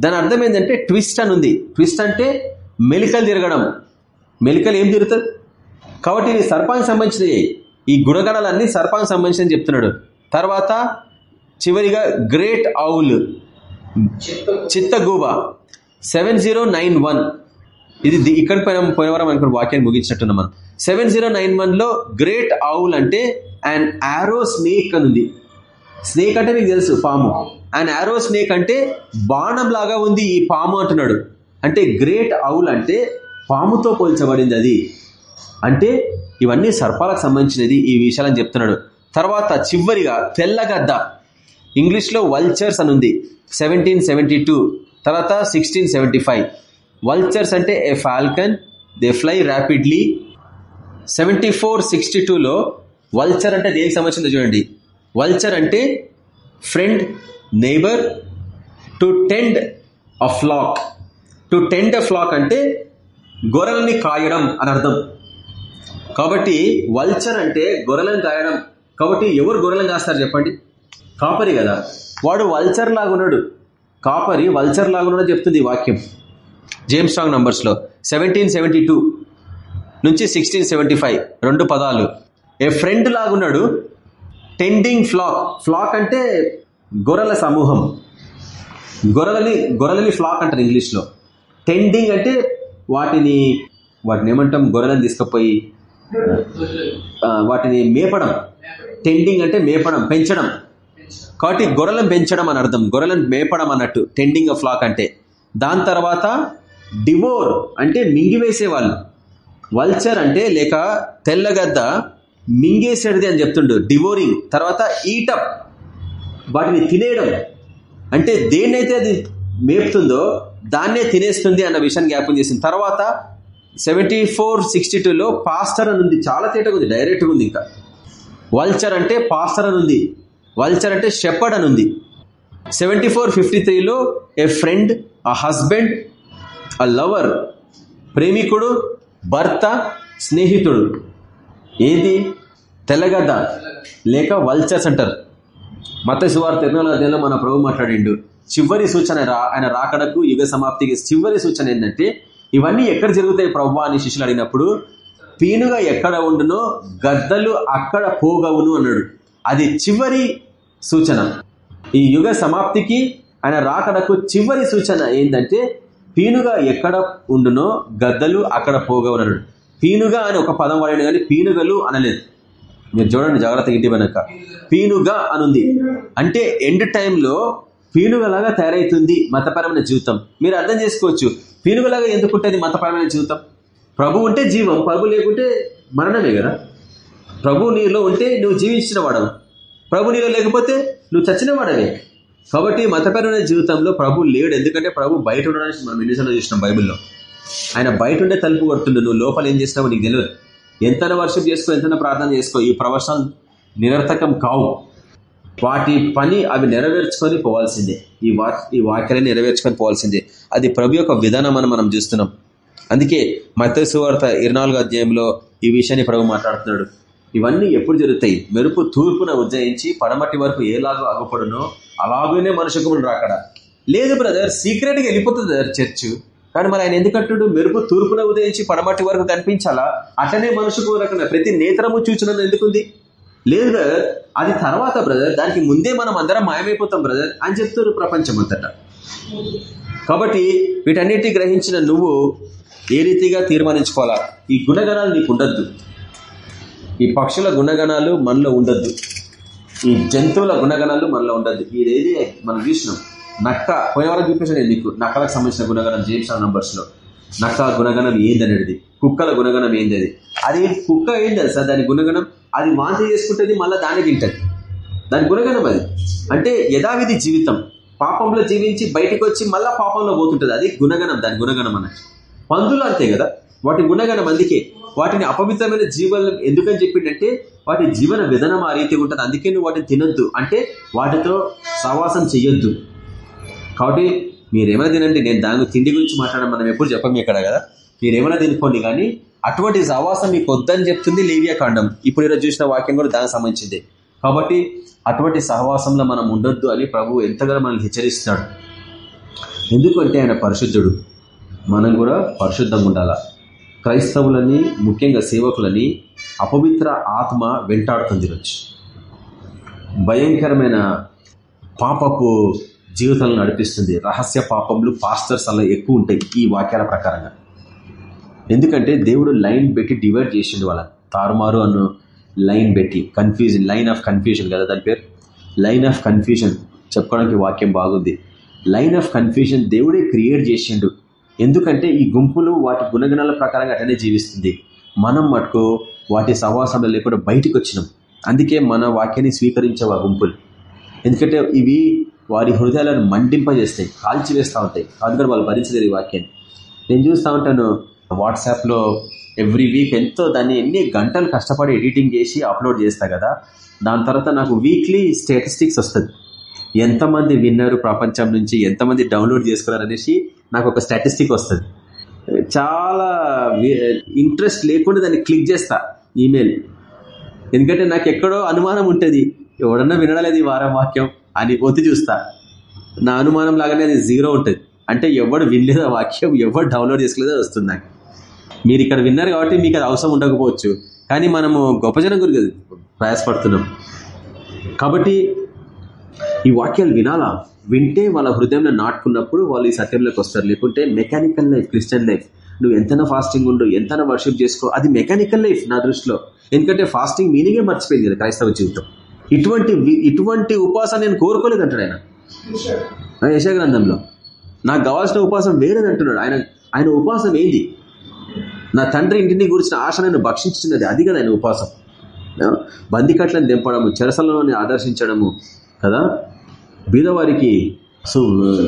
దాని అర్థం ఏంటంటే ట్విస్ట్ అని ఉంది. ట్విస్ట్ అంటే మెలికలు తిరగడం. మెలికలు ఏం తిరుగుతుంది కాబట్టి ఇది సర్పానికి సంబంధించినవి ఈ గుణగణాలన్నీ సర్పానికి సంబంధించిన చెప్తున్నాడు. తర్వాత చివరిగా గ్రేట్ చిత్త చిత్తగూబ. Seven zero nine one. ఇది ఇక్కడ పైన పోయినవరం అనుకున్న వాక్యాన్ని ముగించినట్టున్నాం మనం. సెవెన్ జీరో నైన్ వన్లో గ్రేట్ ఆవుల్ అంటే అండ్ ఆరో స్నేక్ అని ఉంది స్నేక్ అంటే మీకు తెలుసు పాము. అండ్ ఆరో స్నేక్ అంటే బాణం లాగా ఉంది ఈ పాము అంటున్నాడు. అంటే గ్రేట్ ఔల్ అంటే పాముతో పోల్చబడింది అది. అంటే ఇవన్నీ సర్పాలకు సంబంధించినది ఈ విషయాలని చెప్తున్నాడు. తర్వాత చివరిగా తెల్లగద్ద ఇంగ్లీష్లో వల్చర్స్ అని ఉంది సెవెంటీన్ సెవెంటీ టూ తర్వాత సిక్స్టీన్ సెవెంటీ ఫైవ్ వల్చర్స్ అంటే a falcon they fly rapidly seventy four sixty టూలో వల్చర్ అంటే దేనికి సంబంధించిందో చూడండి. వల్చర్ అంటే friend neighbour to tend a flock to tend a flock అంటే గొర్రెల్ని కాయడం అని అర్థం. కాబట్టి వల్చర్ అంటే గొర్రెలను కాయడం. కాబట్టి ఎవరు గొర్రెలను కాస్తారు చెప్పండి? కాపరి కదా. వాడు వల్చర్ లాగా ఉన్నాడు. కాపరి వల్చర్ లాగా చెప్తుంది వాక్యం. జేమ్స్ స్ట్రాంగ్ నంబర్స్లో సెవెంటీన్ సెవెంటీ టూ నుంచి సిక్స్టీన్ సెవెంటీ ఫైవ్ రెండు పదాలు. ఏ ఫ్రెండ్ లాగున్నాడు టెండింగ్ ఫ్లాక్. ఫ్లాక్ అంటే గొర్రెల సమూహం. గొర్రెలని గొర్రెలని ఫ్లాక్ అంటారు ఇంగ్లీష్లో. టెండింగ్ అంటే వాటిని వాటిని ఏమంటాం గొర్రెలను తీసుకుపోయి వాటిని మేపడం. టెండింగ్ అంటే మేపడం పెంచడం. కాబట్టి గొర్రెలను పెంచడం అని అర్థం. గొర్రెలను మేపడం అన్నట్టు. టెండింగ్ అ ఫ్లాక్ అంటే. దాని తర్వాత డివోర్ అంటే మింగివేసే వాళ్ళు. వల్చర్ అంటే లేక తెల్లగద్ద మింగేసేది అని చెప్తుండు. డివోరింగ్ తర్వాత ఈటప్ వాటిని తినేయడం. అంటే దేన్నైతే అది మేపుతుందో దాన్నే తినేస్తుంది అన్న విషయాన్ని జ్ఞాపం చేసింది. తర్వాత సెవెంటీ ఫోర్ సిక్స్టీ టూలో పాస్టర్ అని ఉంది. చాలా తేటగా ఉంది. డైరెక్ట్గా ఉంది ఇంకా. వల్చర్ అంటే పాస్టర్ అని ఉంది. వల్చర్ అంటే షెపర్డ్ అని ఉంది. సెవెంటీ ఫోర్ ఫిఫ్టీ త్రీలో a friend a husband a lover ప్రేమికుడు భర్త స్నేహితుడు. ఏది? తెల్లగద్ద లేక వల్చర్స్ అంటారు మత సువార్త ఎన్నో మన ప్రభు మాట్లాడిండు. చివరి సూచన రా ఆయన రాకడకు యుగ సమాప్తికి చివరి సూచన ఏంటంటే ఇవన్నీ ఎక్కడ జరుగుతాయి ప్రభు అని శిష్యులు అడిగినప్పుడు పీనుగా ఎక్కడ ఉండునో గద్దలు అక్కడ పోగవును అన్నాడు. అది చివరి సూచన. ఈ యుగ సమాప్తికి ఆయన రాకడకు చివరి సూచన ఏంటంటే పీనుగా ఎక్కడ ఉండునో గద్దలు అక్కడ పోగవనడు పీనుగా అని ఒక పదం వాడాడు కానీ పీనుగలు అనలేదు. మీరు చూడండి జాగ్రత్త ఇంటి వెనక. పీనుగా అనుంది. అంటే ఎండ్ టైంలో పీనుగలాగా తయారైతుంది మతపరమైన జీవితం. మీరు అర్థం చేసుకోవచ్చు. పీనుగలాగా ఎందుకు ఉంటుంది మతపరమైన జీవితం? ప్రభు ఉంటే జీవం ప్రభు లేకుంటే మరణమే కదా. ప్రభు నీలో ఉంటే నువ్వు జీవించిన వాడవు. ప్రభు నీలో లేకపోతే నువ్వు చచ్చిన వాడవే కాబట్టి మతపరమైన జీవితంలో ప్రభు లేడు. ఎందుకంటే ప్రభు బయట ఉండడానికి మనం ఎన్నిసార్లు చూసినాం బైబిల్లో. ఆయన బయట ఉండే తలుపు కొడుతుండు. నువ్వు లోపల ఏం చేసినావు నీకు తెలియదు ఎంతైనా వర్షం చేసుకో ఎంతైనా ప్రార్థన చేసుకో. ఈ ప్రవచనాలు నిరర్థకం కావు. వాటి పని అవి నెరవేర్చుకొని పోవాల్సిందే. ఈ వా ఈ వాక్యాన్ని నెరవేర్చుకొని పోవాల్సిందే. అది ప్రభు యొక్క విధానం అని మనం చూస్తున్నాం. అందుకే మత్స్యవార్త ఇరనాలుగు అధ్యాయంలో ఈ విషయాన్ని ప్రభు మాట్లాడుతున్నాడు. ఇవన్నీ ఎప్పుడు జరుగుతాయి? మెరుపు తూర్పున ఉజ్జయించి పడమటి వరకు ఏలాగో ఆగపడునో అలాగనే మనుషకుములు రాకడ లేదు బ్రదర్ సీక్రెట్గా వెళ్ళిపోతుంది బ్రదర్ చర్చ్. కానీ మరి ఆయన ఎందుకంటుడు మెరుపు తూర్పున ఉదయించి పడమటి వరకు కనిపించాలా? అట్లనే మనుషుకు రకన ప్రతి నేత్రము చూచినందు ఎందుకుంది? లేదు బ్రదర్ అది తర్వాత బ్రదర్. దానికి ముందే మనం అందరం మాయమైపోతాం బ్రదర్ అని చెప్తారు ప్రపంచం అంతటా కాబట్టి వీటన్నిటి గ్రహించిన నువ్వు ఏ రీతిగా తీర్మానించుకోవాలా? ఈ గుణగణాలు నీకు ఉండద్దు. ఈ పక్షుల గుణగణాలు మనలో ఉండద్దు. ఈ జంతువుల గుణగణాలు మనలో ఉండద్దు. ఇదేది మనం చూసినాం. నక్క పోయేవారం చూపించాను నీకు. నక్కలకు సంబంధించిన గుణగణం జేమ్స్ నంబర్స్లో నక్క గుణగణం ఏంది అనేది కుక్కల గుణగణం ఏంది అది అది కుక్క ఏం తెలుసా దాని గుణగణం? అది వాంతి చేసుకుంటుంది మళ్ళీ దాన్ని తింటుంది. దాని గుణగణం అది. అంటే యథావిధి జీవితం. పాపంలో జీవించి బయటకు వచ్చి మళ్ళీ పాపంలో పోతుంటుంది. అది గుణగణం దాని గుణగణం అన్నట్టు. పందులు అంతే కదా? వాటి గుణగణం అందుకే. వాటిని అపవిత్రమైన జీవనం ఎందుకని చెప్పిండంటే వాటి జీవన విధానం ఆ రీతి ఉంటుంది. అందుకే నువ్వు వాటిని తినొద్దు. అంటే వాటితో సహవాసం చెయ్యొద్దు. కాబట్టి మీరేమైనా తినండి. నేను దాని తిండి గురించి మాట్లాడడం మనం ఎప్పుడు చెప్పం ఇక్కడ కదా. మీరేమైనా తినుకోండి కానీ అటువంటి సహవాసం మీకు వద్దని చెప్తుంది లేవియా కాండం. ఇప్పుడు ఈరోజు చూసిన వాక్యం కూడా దానికి సంబంధించింది. కాబట్టి అటువంటి సహవాసంలో మనం ఉండొద్దు అని ప్రభు ఎంతగా మనల్ని హెచ్చరిస్తున్నాడు. ఎందుకంటే ఆయన పరిశుద్ధుడు. మనం కూడా పరిశుద్ధంగా ఉండాలా? క్రైస్తవులని ముఖ్యంగా సేవకులని అపవిత్ర ఆత్మ వెంటాడుతుంది రోజు భయంకరమైన పాపపు జీవితాలను నడిపిస్తుంది. రహస్య పాపములు పాస్టర్స్ అలా ఎక్కువ ఉంటాయి ఈ వాక్యాల ప్రకారంగా. ఎందుకంటే దేవుడు లైన్ పెట్టి డివైడ్ చేసిండు వాళ్ళ తారుమారు అన్న లైన్ పెట్టి కన్ఫ్యూజన్ లైన్ ఆఫ్ కన్ఫ్యూజన్ కదా దాని పేరు? లైన్ ఆఫ్ కన్ఫ్యూజన్ చెప్పుకోవడానికి వాక్యం బాగుంది. లైన్ ఆఫ్ కన్ఫ్యూజన్ దేవుడే క్రియేట్ చేసిండు. ఎందుకంటే ఈ గుంపులు వాటి గుణగణాల ప్రకారంగా అటనే జీవిస్తుంది. మనం మటుకు వాటి సహవాసంలో లేకుండా బయటికి వచ్చినాం. అందుకే మన వాక్యాన్ని స్వీకరించవు ఆ గుంపులు. ఎందుకంటే ఇవి వారి హృదయాలను మండింపజేస్తాయి కాల్చివేస్తూ ఉంటాయి. అందుకని వాళ్ళు భరించలేరు ఈ వాక్యాన్ని. నేను చూస్తూ ఉంటాను వాట్సాప్లో ఎవ్రీ వీక్ ఎంతో దాన్ని ఎన్ని గంటలు కష్టపడి ఎడిటింగ్ చేసి అప్లోడ్ చేస్తా కదా దాని తర్వాత నాకు వీక్లీ స్టేటిస్టిక్స్ వస్తుంది. ఎంతమంది విన్నారు ప్రపంచం నుంచి ఎంతమంది డౌన్లోడ్ చేసుకున్నారు అనేసి నాకు ఒక స్టాటిస్టిక్ వస్తుంది. చాలా ఇంట్రెస్ట్ లేకుండా దాన్ని క్లిక్ చేస్తా ఈమెయిల్. ఎందుకంటే నాకు ఎక్కడో అనుమానం ఉంటుంది. ఎవడన్నా వినడలేదు ఈ వారం వాక్యం అని ఒత్తి చూస్తా. నా అనుమానం లాగానే అది జీరో ఉంటుంది. అంటే ఎవడు వినలేదో వాక్యం ఎవడు డౌన్లోడ్ చేసుకోలేదో వస్తుంది నాకు. మీరు ఇక్కడ విన్నారు కాబట్టి మీకు అది అవసరం ఉండకపోవచ్చు. కానీ మనము గొప్ప జనం గురించి ప్రయాసపడుతున్నాం. కాబట్టి ఈ వాక్యాలు వినాలా? వింటే వాళ్ళ హృదయంలో నాటుకున్నప్పుడు వాళ్ళు ఈ సత్యంలోకి వస్తారు. లేకుంటే మెకానికల్ లైఫ్ క్రిస్టియన్ లైఫ్ నువ్వు ఎంతనా ఫాస్టింగ్ ఉండు ఎంత వర్షిప్ చేసుకో అది మెకానికల్ లైఫ్ నా దృష్టిలో. ఎందుకంటే ఫాస్టింగ్ మీనింగే మర్చిపోయింది కదా క్రైస్తవ జీవితం. ఇటువంటి ఇటువంటి ఉపవాసం నేను కోరుకోలేదు అంటాడు ఆయన. యశ గ్రంథంలో. నాకు కావాల్సిన ఉపవాసం వేరేది అంటున్నాడు. ఆయన ఆయన ఉపవాసం ఏంది? నా తండ్రి ఇంటిని గురించిన ఆశ నేను భక్షించినది అది కదా ఆయన ఉపవాసం బందికట్లను దింపడము చెరసలను ఆదర్శించడము కదా? బీదవారికి సు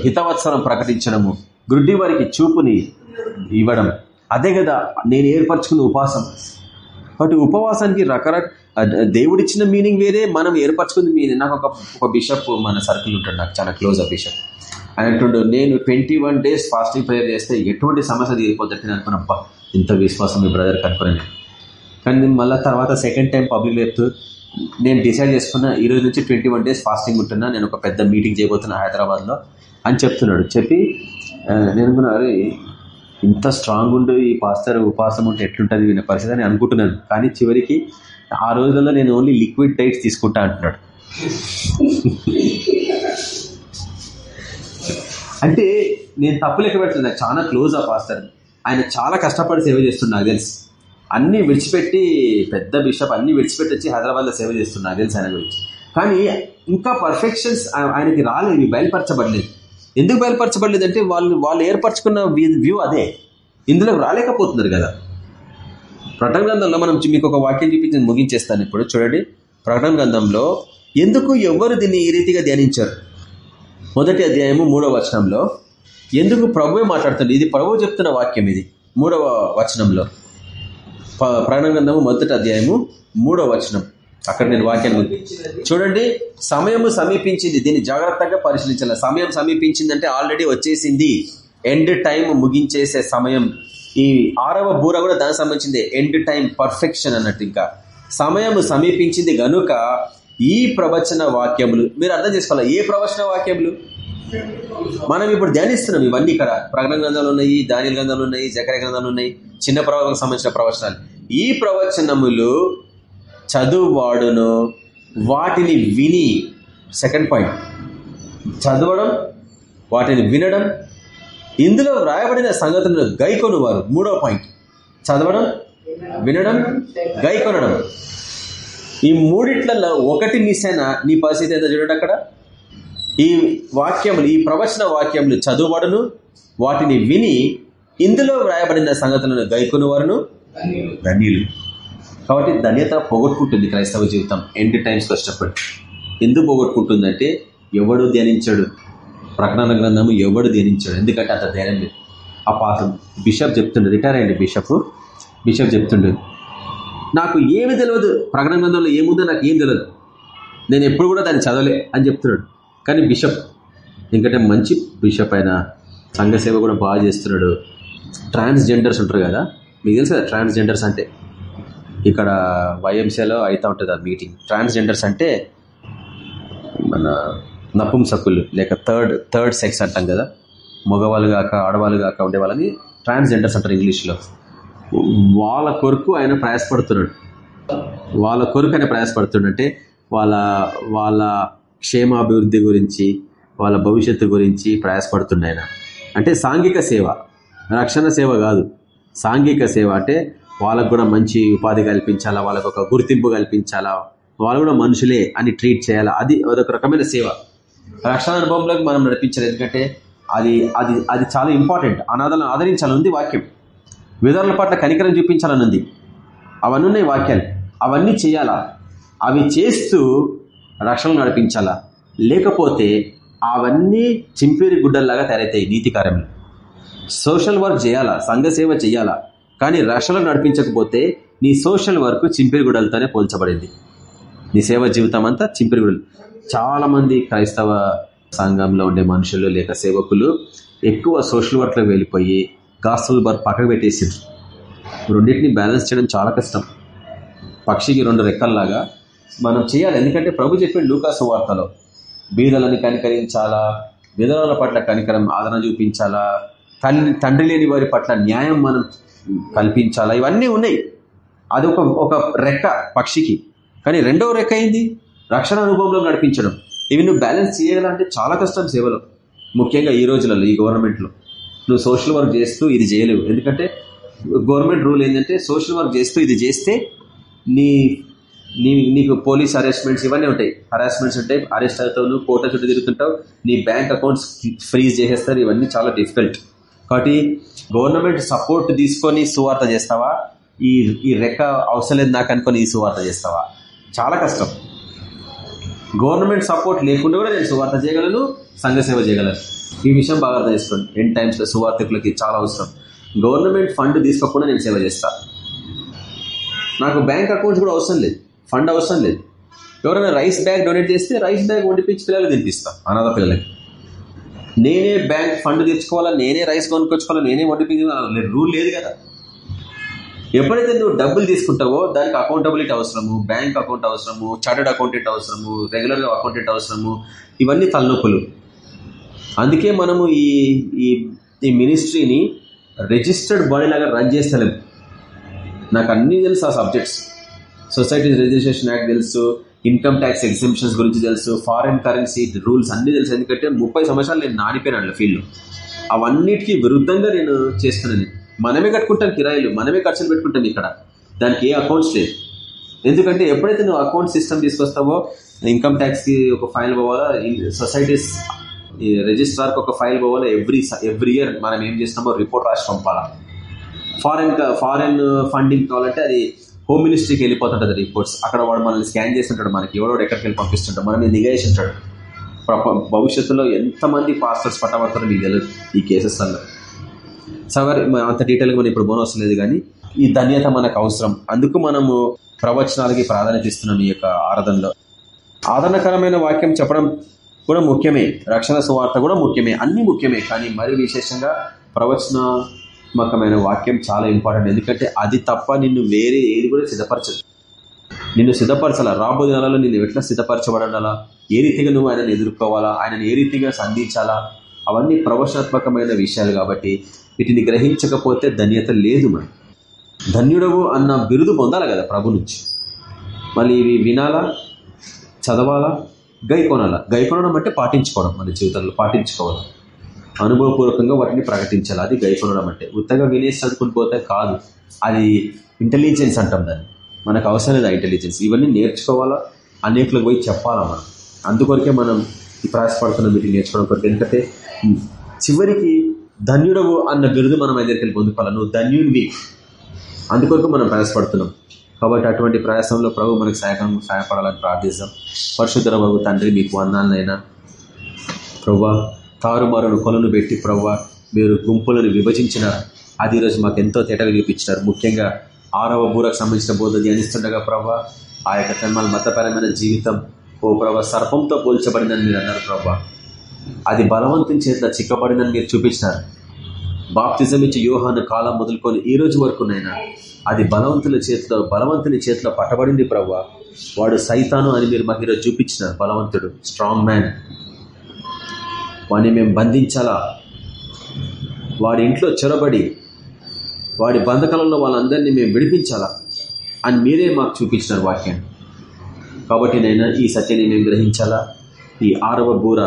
హితవత్సరం ప్రకటించడము గ్రుడ్డి వారికి చూపుని ఇవ్వడం. అదే కదా నేను ఏర్పరచుకున్న ఉపవాసం. కాబట్టి ఉపవాసానికి రకరకాల దేవుడిచ్చిన మీనింగ్ వేరే మనం ఏర్పరచుకున్న మీనింగ్. నాకు ఒక ఒక బిషప్ మన సర్కిల్ ఉంటాడు నాకు చాలా క్లోజ్ ఆ బిషప్ అనేటుండు అంటుండు నేను twenty one days fasting prayer చేస్తే ఎటువంటి సమస్య తీరిపోతుంది నేను అనుకున్నప్ప ఇంత విశ్వాసం మీ బ్రదర్ కనుక్కున్నాను కానీ మళ్ళీ తర్వాత సెకండ్ టైం పబ్లిక్ చెప్తూ నేను డిసైడ్ చేసుకున్న ఈ రోజు నుంచి ట్వంటీ వన్ డేస్ ఫాస్టింగ్ ఉంటున్నా. నేను ఒక పెద్ద మీటింగ్ చేయబోతున్నా హైదరాబాద్లో అని చెప్తున్నాడు. చెప్పి నేను అనుకున్నా అరే ఇంత స్ట్రాంగ్ ఉండు ఈ పాస్టర్ ఉపాసం ఉంటే ఎట్లుంటుంది వీళ్ళ పరిస్థితి అని అనుకుంటున్నాను. కానీ చివరికి ఆ రోజుల్లో నేను ఓన్లీ లిక్విడ్ డైట్స్ తీసుకుంటా అంటున్నాడు. అంటే నేను తప్పు లెక్క పెట్టలేదు నాకు చాలా క్లోజ్ ఆ పాస్టర్. ఆయన చాలా కష్టపడి సేవ చేస్తున్నా నాకు తెలుసు. అన్ని విడిచిపెట్టి పెద్ద బిషప్ అన్ని విడిచిపెట్టి వచ్చి హైదరాబాద్లో సేవ చేస్తున్నా తెలుసు ఆయన గురించి. కానీ ఇంకా పర్ఫెక్షన్స్ ఆయనకి రాలేదు బయలుపరచబడలేదు. ఎందుకు బయలుపరచబడలేదు అంటే వాళ్ళు వాళ్ళు ఏర్పరచుకున్న వ్యూ అదే. ఇందులో రాలేకపోతున్నారు కదా. ప్రకటన గ్రంథంలో మనం మీకు ఒక వాక్యం చూపించి ముగించేస్తాను ఇప్పుడు చూడండి. ప్రకటన గ్రంథంలో ఎందుకు ఎవ్వరు దీన్ని ఈ రీతిగా ధ్యానించారు? మొదటి అధ్యాయము మూడవ వచనంలో ఎందుకు ప్రభువే మాట్లాడుతుంది ఇది ప్రభువు చెప్తున్న వాక్యం ఇది మూడవ వచనంలో. ప- గ్రంథము మొదటి అధ్యాయము మూడో వచనం. అక్కడ నేను వాక్యాన్ని చూడండి సమయము సమీపించింది దీన్ని జాగ్రత్తగా పరిశీలించాలి. సమయం సమీపించిందంటే ఆల్రెడీ వచ్చేసింది. ఎండ్ టైం ముగించేసే సమయం. ఈ ఆరవ బూర కూడా దానికి సంబంధించింది. ఎండ్ టైం పర్ఫెక్షన్ అన్నట్టు ఇంకా. సమయము సమీపించింది గనుక ఈ ప్రవచన వాక్యములు మీరు అర్థం చేసుకోవాలి? ఏ ప్రవచన వాక్యములు? మనం ఇప్పుడు ధ్యానిస్తున్నాం ఇవన్నీ ఇక్కడ ప్రకటన గ్రంథాలు ఉన్నాయి ధాన్య గ్రంథాలు ఉన్నాయి జకర గ్రంథాలు ఉన్నాయి చిన్న ప్రవచనకు సంబంధించిన ప్రవచనాలు. ఈ ప్రవచనములు చదువువాడును వాటిని విని సెకండ్ పాయింట్ చదవడం వాటిని వినడం ఇందులో వ్రాయబడిన సంగతులను గైకొను వారు మూడో పాయింట్ చదవడం వినడం గైకొనడం. ఈ మూడిట్లలో ఒకటి మిస్ అయినా నీ పరిస్థితి ఏదో చూడండి అక్కడ? ఈ వాక్యములు ఈ ప్రవచన వాక్యములు చదువుబడును. వాటిని విని ఇందులో వ్రాయబడిన సంగతులను గైకొని వారును ధన్యులు. కాబట్టి ధన్యత పోగొట్టుకుంటుంది క్రైస్తవ జీవితం. ఎండ్ టైమ్స్కి వచ్చినప్పుడు. ఎందుకు పోగొట్టుకుంటుందంటే ఎవడు ధ్యానించాడు? ప్రకటన గ్రంథము ఎవడు ధ్యానించాడు? ఎందుకంటే అంత ధ్యానం లేదు. ఆ పాత బిషప్ చెప్తుండే రిటైర్ అయ్యండి బిషప్. బిషప్ చెప్తుండే నాకు ఏమి తెలియదు ప్రకటన గ్రంథంలో ఏముందో నాకు ఏం తెలియదు నేను ఎప్పుడు కూడా దాన్ని చదవలే అని చెప్తున్నాడు. కానీ బిషప్ ఎందుకంటే మంచి బిషప్ అయిన సంఘసేవ కూడా బాగా చేస్తున్నాడు. ట్రాన్స్జెండర్స్ ఉంటారు కదా మీకు తెలుసు కదా ట్రాన్స్జెండర్స్ అంటే? ఇక్కడ వైఎంసీలో అవుతూ ఉంటుంది ఆ మీటింగ్. ట్రాన్స్జెండర్స్ అంటే మన నపుంసకులు లేక థర్డ్ థర్డ్ సెక్స్ అంటాం కదా? మగవాళ్ళు కాక ఆడవాళ్ళు కాక ఉండే వాళ్ళని ట్రాన్స్జెండర్స్ అంటారు ఇంగ్లీష్లో. వాళ్ళ కొరకు ఆయన ప్రయాసపడుతున్నాడు. వాళ్ళ కొరకు ఆయన ప్రయాసపడుతున్నాడు. అంటే వాళ్ళ వాళ్ళ క్షేమాభివృద్ధి గురించి వాళ్ళ భవిష్యత్తు గురించి ప్రయాసపడుతున్నాయన అంటే సాంఘిక సేవ. రక్షణ సేవ కాదు. సాంఘిక సేవ అంటే వాళ్ళకు కూడా మంచి ఉపాధి కల్పించాలా వాళ్ళకు ఒక గుర్తింపు కల్పించాలా వాళ్ళు కూడా మనుషులే అని ట్రీట్ చేయాలా? అది అదొక రకమైన సేవ. రక్షణ అనుభవంలోకి మనం నడిపించాలి. ఎందుకంటే అది అది అది చాలా ఇంపార్టెంట్. అనాథాలను ఆదరించాలని ఉంది వాక్యం. విధుల పట్ల కనికరం చూపించాలని ఉంది అవన్నీ ఉన్నాయి వాక్యాలు. అవన్నీ చేయాలా? అవి చేస్తూ రక్షణ నడిపించాలా? లేకపోతే అవన్నీ చింపేరి గుడ్డల్లాగా తయారవుతాయి నీతి కార్యములు. సోషల్ వర్క్ చేయాలా? సంఘ సేవ చేయాలా? కానీ రక్షణ నడిపించకపోతే నీ సోషల్ వర్క్ చింపిరి గుడ్డలతోనే పోల్చబడింది. నీ సేవ జీవితం అంతా చింపిరి గుడ్డలు. చాలామంది క్రైస్తవ సంఘంలో ఉండే మనుషులు లేక సేవకులు ఎక్కువ సోషల్ వర్క్లో వెళ్ళిపోయి గాస్తుల వర్క్ పక్కకు పెట్టేసిండ్రు. రెండింటిని బ్యాలెన్స్ చేయడం చాలా కష్టం. పక్షికి రెండు రెక్కల్లాగా మనం చేయాలి. ఎందుకంటే ప్రభు చెప్పిన లూకాసు వార్తలో బీదలని కనికరించాలా? విధవల పట్ల కనికరం ఆదరణ చూపించాలా? తండ్రి తండ్రి లేని వారి పట్ల న్యాయం మనం కల్పించాలా? ఇవన్నీ ఉన్నాయి. అది ఒక ఒక రెక్క పక్షికి. కానీ రెండవ రెక్క ఏంది? రక్షణ అనుభవంలో నడిపించడం. ఇవి నువ్వు బ్యాలెన్స్ చేయాలంటే చాలా కష్టం సేవలో. ముఖ్యంగా ఈ రోజులలో ఈ గవర్నమెంట్లో. నువ్వు సోషల్ వర్క్ చేస్తూ ఇది చేయలేవు. ఎందుకంటే గవర్నమెంట్ రూల్ ఏంటంటే సోషల్ వర్క్ చేస్తూ ఇది చేస్తే నీ నీ నీకు పోలీస్ హరాస్మెంట్స్ ఇవన్నీ ఉంటాయి. హరాస్మెంట్స్ ఉంటాయి అరెస్ట్ అవుతావు నువ్వు కోట చుట్టూ తిరుగుతుంటావు నీ బ్యాంక్ అకౌంట్స్ ఫ్రీజ్ చేసేస్తారు ఇవన్నీ చాలా డిఫికల్ట్ కాబట్టి గవర్నమెంట్ సపోర్ట్ తీసుకొని సువార్త చేస్తావా? ఈ ఈ రెక్క అవసరం లేదు నాకు అనుకొని ఈ సువార్త చేస్తావా? చాలా కష్టం. గవర్నమెంట్ సపోర్ట్ లేకుండా కూడా నేను సువార్త చేయగలను సంఘ సేవ చేయగలను. ఈ విషయం బాగా అర్థం చేసుకోండి. ఎన్ టైమ్స్లో సువార్థకులకి చాలా అవసరం. గవర్నమెంట్ ఫండ్ తీసుకోకుండా నేను సేవ చేస్తాను నాకు బ్యాంక్ అకౌంట్స్ కూడా అవసరం లేదు. ఫండ్ అవసరం లేదు. ఎవరైనా రైస్ బ్యాగ్ డొనేట్ చేస్తే రైస్ బ్యాగ్ వండిపించి పిల్లలు తినిపిస్తాం అనాథ పిల్లలకి. నేనే బ్యాంక్ ఫండ్ తెచ్చుకోవాలా నేనే రైస్ కొనుక్కొచ్చుకోవాలా నేనే వండిపించాలి రూల్ లేదు కదా. ఎప్పుడైతే నువ్వు డబ్బులు తీసుకుంటావో దానికి అకౌంటబిలిటీ అవసరము బ్యాంక్ అకౌంట్ అవసరము చార్టెడ్ అకౌంటెంట్ అవసరము రెగ్యులర్ అకౌంటెంట్ అవసరము ఇవన్నీ తలనొప్పులు. అందుకే మనము ఈ ఈ ఈ మినిస్ట్రీని రిజిస్టర్డ్ బాడీ లాగా రన్ చేస్తలేము నాకు అన్నీ తెలుసు ఆ సబ్జెక్ట్స్. సొసైటీ రిజిస్ట్రేషన్ యాక్ట్ తెలుసు ఇన్కమ్ ట్యాక్స్ ఎగ్జిబిషన్స్ గురించి తెలుసు ఫారిన్ కరెన్సీ రూల్స్ అన్నీ తెలుసు. ఎందుకంటే ముప్పై సంవత్సరాలు నేను నానిపోయినాను ఫీల్డ్లో అవన్నిటికీ విరుద్ధంగా నేను చేస్తున్నాను. మనమే కట్టుకుంటాం కిరాయిలు మనమే ఖర్చులు పెట్టుకుంటాం ఇక్కడ. దానికి ఏ అకౌంట్స్ లేదు. ఎందుకంటే ఎప్పుడైతే నువ్వు అకౌంట్ సిస్టమ్ తీసుకొస్తావో ఇన్కమ్ ట్యాక్స్కి ఒక ఫైల్ పోవాలా సొసైటీస్ రిజిస్ట్రార్కి ఒక ఫైల్ పోవాలా ఎవ్రీ ఎవ్రీ ఇయర్ మనం ఏం చేస్తామో రిపోర్ట్ రాసి పంపాలా. ఫారెన్ ఫారెన్ ఫండింగ్ కావాలంటే అది హోమ్ మినిస్ట్రీకి వెళ్ళిపోతుంటుంది రిపోర్ట్స్ అక్కడ వాడు మనల్ని స్కాన్ చేస్తుంటాడు మనకి. ఎవడో ఎక్కడికి వెళ్ళి పంపిస్తుంటాడు? మనల్ని నిఘా భవిష్యత్తులో ఎంతమంది పాస్టర్స్ పట్టబడతారో మీకు తెలియదు ఈ కేసెస్లలో సవర్ అంత డీటెయిల్గా మనం ఇప్పుడు బోనవసరం లేదు కానీ ఈ ధన్యత మనకు అవసరం. అందుకు మనము ప్రవచనాలకి ప్రాధాన్యత ఇస్తున్నాం ఈ యొక్క ఆరాధనలో. ఆదరణకరమైన వాక్యం చెప్పడం కూడా ముఖ్యమే. రక్షణ సువార్త కూడా ముఖ్యమే. అన్ని ముఖ్యమే. కానీ మరి విశేషంగా ప్రవచన ప్రవచనాత్మకమైన వాక్యం చాలా ఇంపార్టెంట్. ఎందుకంటే అది తప్ప నిన్ను వేరే ఏది కూడా సిద్ధపరచదు. నిన్ను సిద్ధపరచాలా? రాబో దినాలలో నిన్ను ఎట్లా సిద్ధపరచబడాలా? ఏ రీతిగా నువ్వు ఆయనను ఎదుర్కోవాలా? ఆయనను ఏ రీతిగా సంధించాలా? అవన్నీ ప్రవచనాత్మకమైన విషయాలు కాబట్టి వీటిని గ్రహించకపోతే ధన్యత లేదు మరి. ధన్యుడవు అన్న బిరుదు పొందాలి కదా ప్రభు నుంచి? మళ్ళీ ఇవి వినాలా? చదవాలా? గైకొనాలా? గైకొనడం అంటే పాటించుకోవడం మన జీవితంలో పాటించుకోవాలి? అనుభవపూర్వకంగా వాటిని ప్రకటించాలి. అది గైకొనడం అంటే. ఉత్తగా వినేసి చదువుకుని పోతే కాదు. అది ఇంటెలిజెన్స్ అంటాం దాన్ని. మనకు అవసరం లేదు ఇంటెలిజెన్స్ ఇవన్నీ నేర్చుకోవాలా? అనేకులకు పోయి చెప్పాలా మనం? అందుకొరకే మనం ఈ ప్రయాసపడుతున్న వీటిని నేర్చుకోవడం కొరకు. ఎందుకంటే చివరికి ధన్యుడవు అన్న బిరుదు మనం దగ్గరికి పొందుకోవాలి? నువ్వు ధన్యునివి. అందుకొరకు మనం ప్రయాసపడుతున్నాం. కాబట్టి అటువంటి ప్రయాసంలో ప్రభు మనకు సహాయకం సహాయపడాలని ప్రార్థిస్తాం. పరిశుద్ధ ప్రభు తండ్రి మీకు వందాలనైనా ప్రభా తారుమారును కొలను పెట్టి ప్రభా మీరు గుంపులను విభజించిన అది ఈరోజు మాకు ఎంతో తేటగా చూపించినారు ముఖ్యంగా ఆరవ బూరకు సంబంధించిన బోధ ధ్యానిస్తుండగా ప్రభా ఆ యొక్క తన్మాల మతపరమైన జీవితం ఓ ప్రభా సర్పంతో పోల్చబడిందని మీరు అన్నారు ప్రభా అది బలవంతుని చేతిలో చిక్కబడిందని మీరు చూపించినారు. బాప్తిజం ఇచ్చి యోహాను కాలం మొదలుకొని ఈ రోజు వరకు నైనా అది బలవంతుల చేతిలో బలవంతుని చేతిలో పట్టబడింది ప్రవ్వా. వాడు సైతాను అని మీరు మాకు ఈరోజు చూపించినారు బలవంతుడు స్ట్రాంగ్ మ్యాన్ వాడిని మేము బంధించాలా? వాడి ఇంట్లో చొరబడి వాడి బంధకాలంలో వాళ్ళందరినీ మేము విడిపించాలా? అని మీరే మాకు చూపించినారు వాక్యాన్ని. కాబట్టి నైనా ఈ సత్యాన్ని మేము గ్రహించాలా? ఈ ఆరవ బూర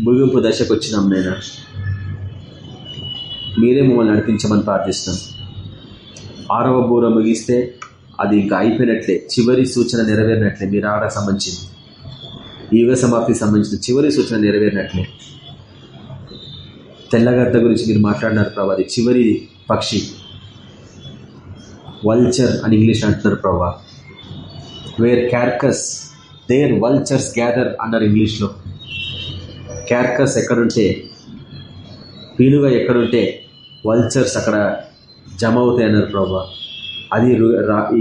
ముగింపు దశకు వచ్చినాం నైనా. మీరే మమ్మల్ని నడిపించమని ప్రార్థిస్తున్నాం. ఆరవ బూర ముగిస్తే అది ఇంకా అయిపోయినట్లే చివరి సూచన నెరవేరినట్లే మీరు ఆడ సంబంధించింది. యుగ సమాప్తికి సంబంధించిన చివరి సూచన నెరవేరినట్లే. తెల్లగద్ద గురించి మీరు మాట్లాడినారు ప్రభా. అది చివరి పక్షి. వల్చర్ అని ఇంగ్లీష్ అంటున్నారు ప్రభా. Where carcass there vultures gather అన్నారు ఇంగ్లీష్లో. క్యార్కస్ ఎక్కడుంటే పీనుగా ఎక్కడుంటే వల్చర్స్ అక్కడ జమ అవుతాయి అన్నారు ప్రభా. అది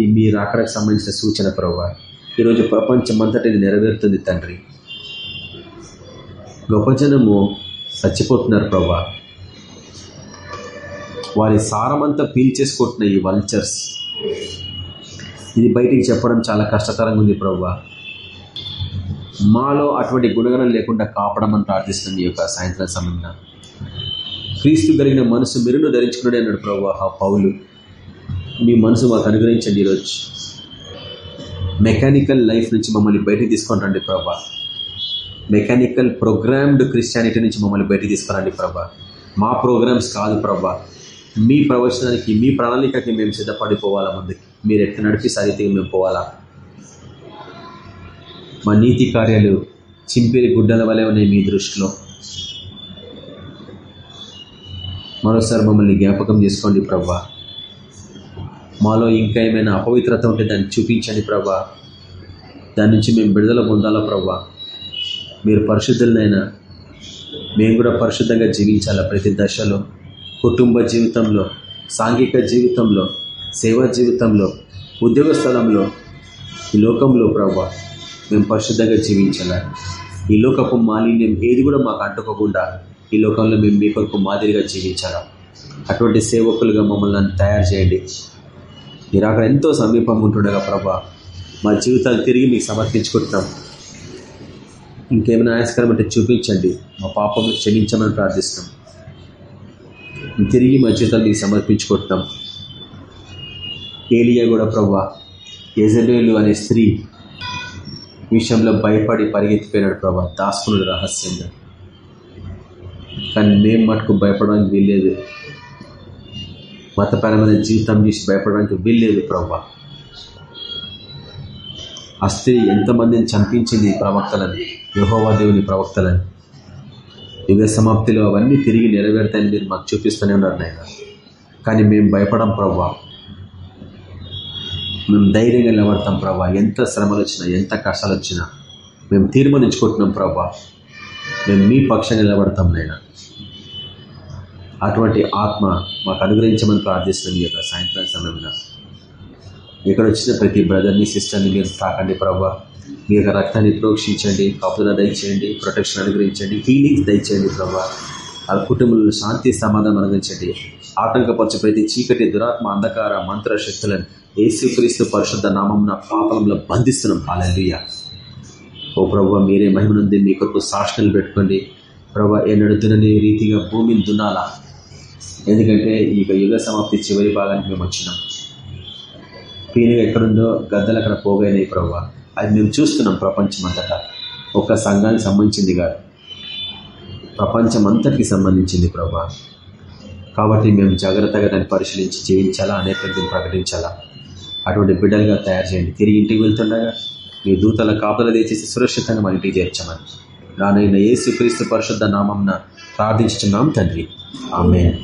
మీ రాకడకు సంబంధించిన సూచన ప్రభా. ఈరోజు ప్రపంచం అంతటి నెరవేరుతుంది తండ్రి. గొప్ప జనము చచ్చిపోతున్నారు ప్రభా. వారి సారమంతా పీల్చేసుకుంటున్నాయి ఈ వల్చర్స్ ఇది బయటికి చెప్పడం చాలా కష్టతరంగా ఉంది ప్రభా. మాలో అటువంటి గుణగణం లేకుండా కాపడం అని ప్రార్థిస్తుంది ఈ యొక్క సాయంత్రం సమయంలో. క్రీస్తు కలిగిన మనసు మెరును ధరించుకున్నాడు అన్నాడు ప్రభా ఆ పౌలు. మీ మనసు మాకు అనుగ్రహించండి ఈరోజు. మెకానికల్ లైఫ్ నుంచి మమ్మల్ని బయటికి తీసుకుంటండి ప్రభా. మెకానికల్ ప్రోగ్రామ్డ్ క్రిస్టియానిటీ నుంచి మమ్మల్ని బయటికి తీసుకురండి ప్రభా. మా ప్రోగ్రామ్స్ కాదు ప్రభా. మీ ప్రవచనానికి మీ ప్రణాళికకి మేము సిద్ధపడిపోవాలా ముందుకి. మీరు ఎట్లా నడిపి సరితిగా మేము పోవాలా? మా నీతి కార్యాలు చింపిరి గుడ్డల వలె ఉన్నాయి మీ దృష్టిలో. మరోసారి మమ్మల్ని జ్ఞాపకం చేసుకోండి ప్రభా. మాలో ఇంకా ఏమైనా అపవిత్రత ఉంటే దాన్ని చూపించండి ప్రభా. దాని నుంచి మేము విడుదల పొందాలా ప్రభా? మీరు పరిశుద్ధులనైనా మేము కూడా పరిశుద్ధంగా జీవించాలా ప్రతి దశలో? కుటుంబ జీవితంలో సాంఘిక జీవితంలో సేవా జీవితంలో ఉద్యోగ స్థలంలో ఈ లోకంలో ప్రభా మేము పరిశుద్ధంగా జీవించాలా? ఈ లోకపు మాలిన్యం ఏది కూడా మాకు అంటుకోకుండా ఈ లోకంలో మేము మీ కొరకు మాదిరిగా జీవించాలా? అటువంటి సేవకులుగా మమ్మల్ని తయారు చేయండి. మీరు అక్కడ ఎంతో సమీపం ఉంటుండగా ప్రభా మా జీవితాలు తిరిగి మీకు సమర్పించుకుంటున్నాం. ఇంకేమైనా ఆయాస్కరం అంటే చూపించండి. మా పాపం క్షమించమని ప్రార్థిస్తున్నాం. తిరిగి మా జీతాలు మీకు సమర్పించుకుంటున్నాం. ఏలియా కూడా ప్రభా యజబేలు అనే స్త్రీ విషయంలో భయపడి పరిగెత్తిపోయినాడు ప్రభా దాసుకున్నాడు రహస్యంగా. కానీ మేము మటుకు భయపడడానికి వీల్లేదు. మతపరమైన జీవితం చేసి భయపడడానికి వీల్లేదు ప్రభా ఆ స్త్రీ ఎంతమందిని చంపించింది ప్రవక్తలని. యహోవా దేవుని ప్రవక్తలని. యుగ సమాప్తిలో అవన్నీ తిరిగి నెరవేరుతాయని మీరు మాకు చూపిస్తూనే ఉన్నారు నాయన. కానీ మేము భయపడం ప్రవ్వా. మేము ధైర్యంగా నిలబడతాం ప్రవ్వా. ఎంత శ్రమలు వచ్చినా ఎంత కష్టాలు వచ్చినా మేము తీర్మానించుకుంటున్నాం ప్రవ్వా. మేము మీ పక్షంగా నిలబడతాం నాయన. అటువంటి ఆత్మ మాకు అనుగ్రహించమని ప్రార్థిస్తున్నాం ఈ యొక్క సాయంత్రం సమయంలో. ఇక్కడ వచ్చిన ప్రతి బ్రదర్ని సిస్టర్ని మీరు తాకండి ప్రభావ మీ యొక్క రక్తాన్ని ప్రోక్షించండి కాపుదల దయచేయండి ప్రొటెక్షన్ అనుగ్రహించండి హీలింగ్ దయచేయండి ప్రభావ ఆ కుటుంబంలో శాంతి సమాధానం అనుగ్రహించండి. ఆటంకపరచు ప్రతి చీకటి దురాత్మ అంధకార మంత్ర శక్తులను ఏసుక్రీస్తు పరిశుద్ధ నామం పాపంలో బంధిస్తున్నాం. హాలూయ ఓ ప్రభు మీరే మహిమనుంది మీ కొరకు సాక్షులు పెట్టుకోండి. ప్రభు ఎన్నడు దునని రీతిగా భూమిని దున్నాలా? ఎందుకంటే ఈ యుగ సమాప్తి చివరి భాగానికి మేము వచ్చినాం. పీనుగ ఎక్కడుందో గద్దలు అక్కడ పోగైనాయి ప్రభు. అది మేము చూస్తున్నాం ప్రపంచం అంతటా ఒక సంఘానికి సంబంధించింది కాదు. ప్రపంచం అంతటికి సంబంధించింది ప్రభా. కాబట్టి మేము జాగ్రత్తగా దాన్ని పరిశీలించి జీవించాలా అనేక ప్రకటించాలా? అటువంటి బిడ్డలుగా తయారు చేయండి. తిరిగి ఇంటికి వెళ్తుండగా మీ దూతల కాపుల తెచ్చేసి సురక్షితంగా మన ఇంటికి చేర్చమని. రానైన ఏసు క్రీస్తు పరిశుద్ధ నామంన ప్రార్థించుతున్నాం తండ్రి. ఆమె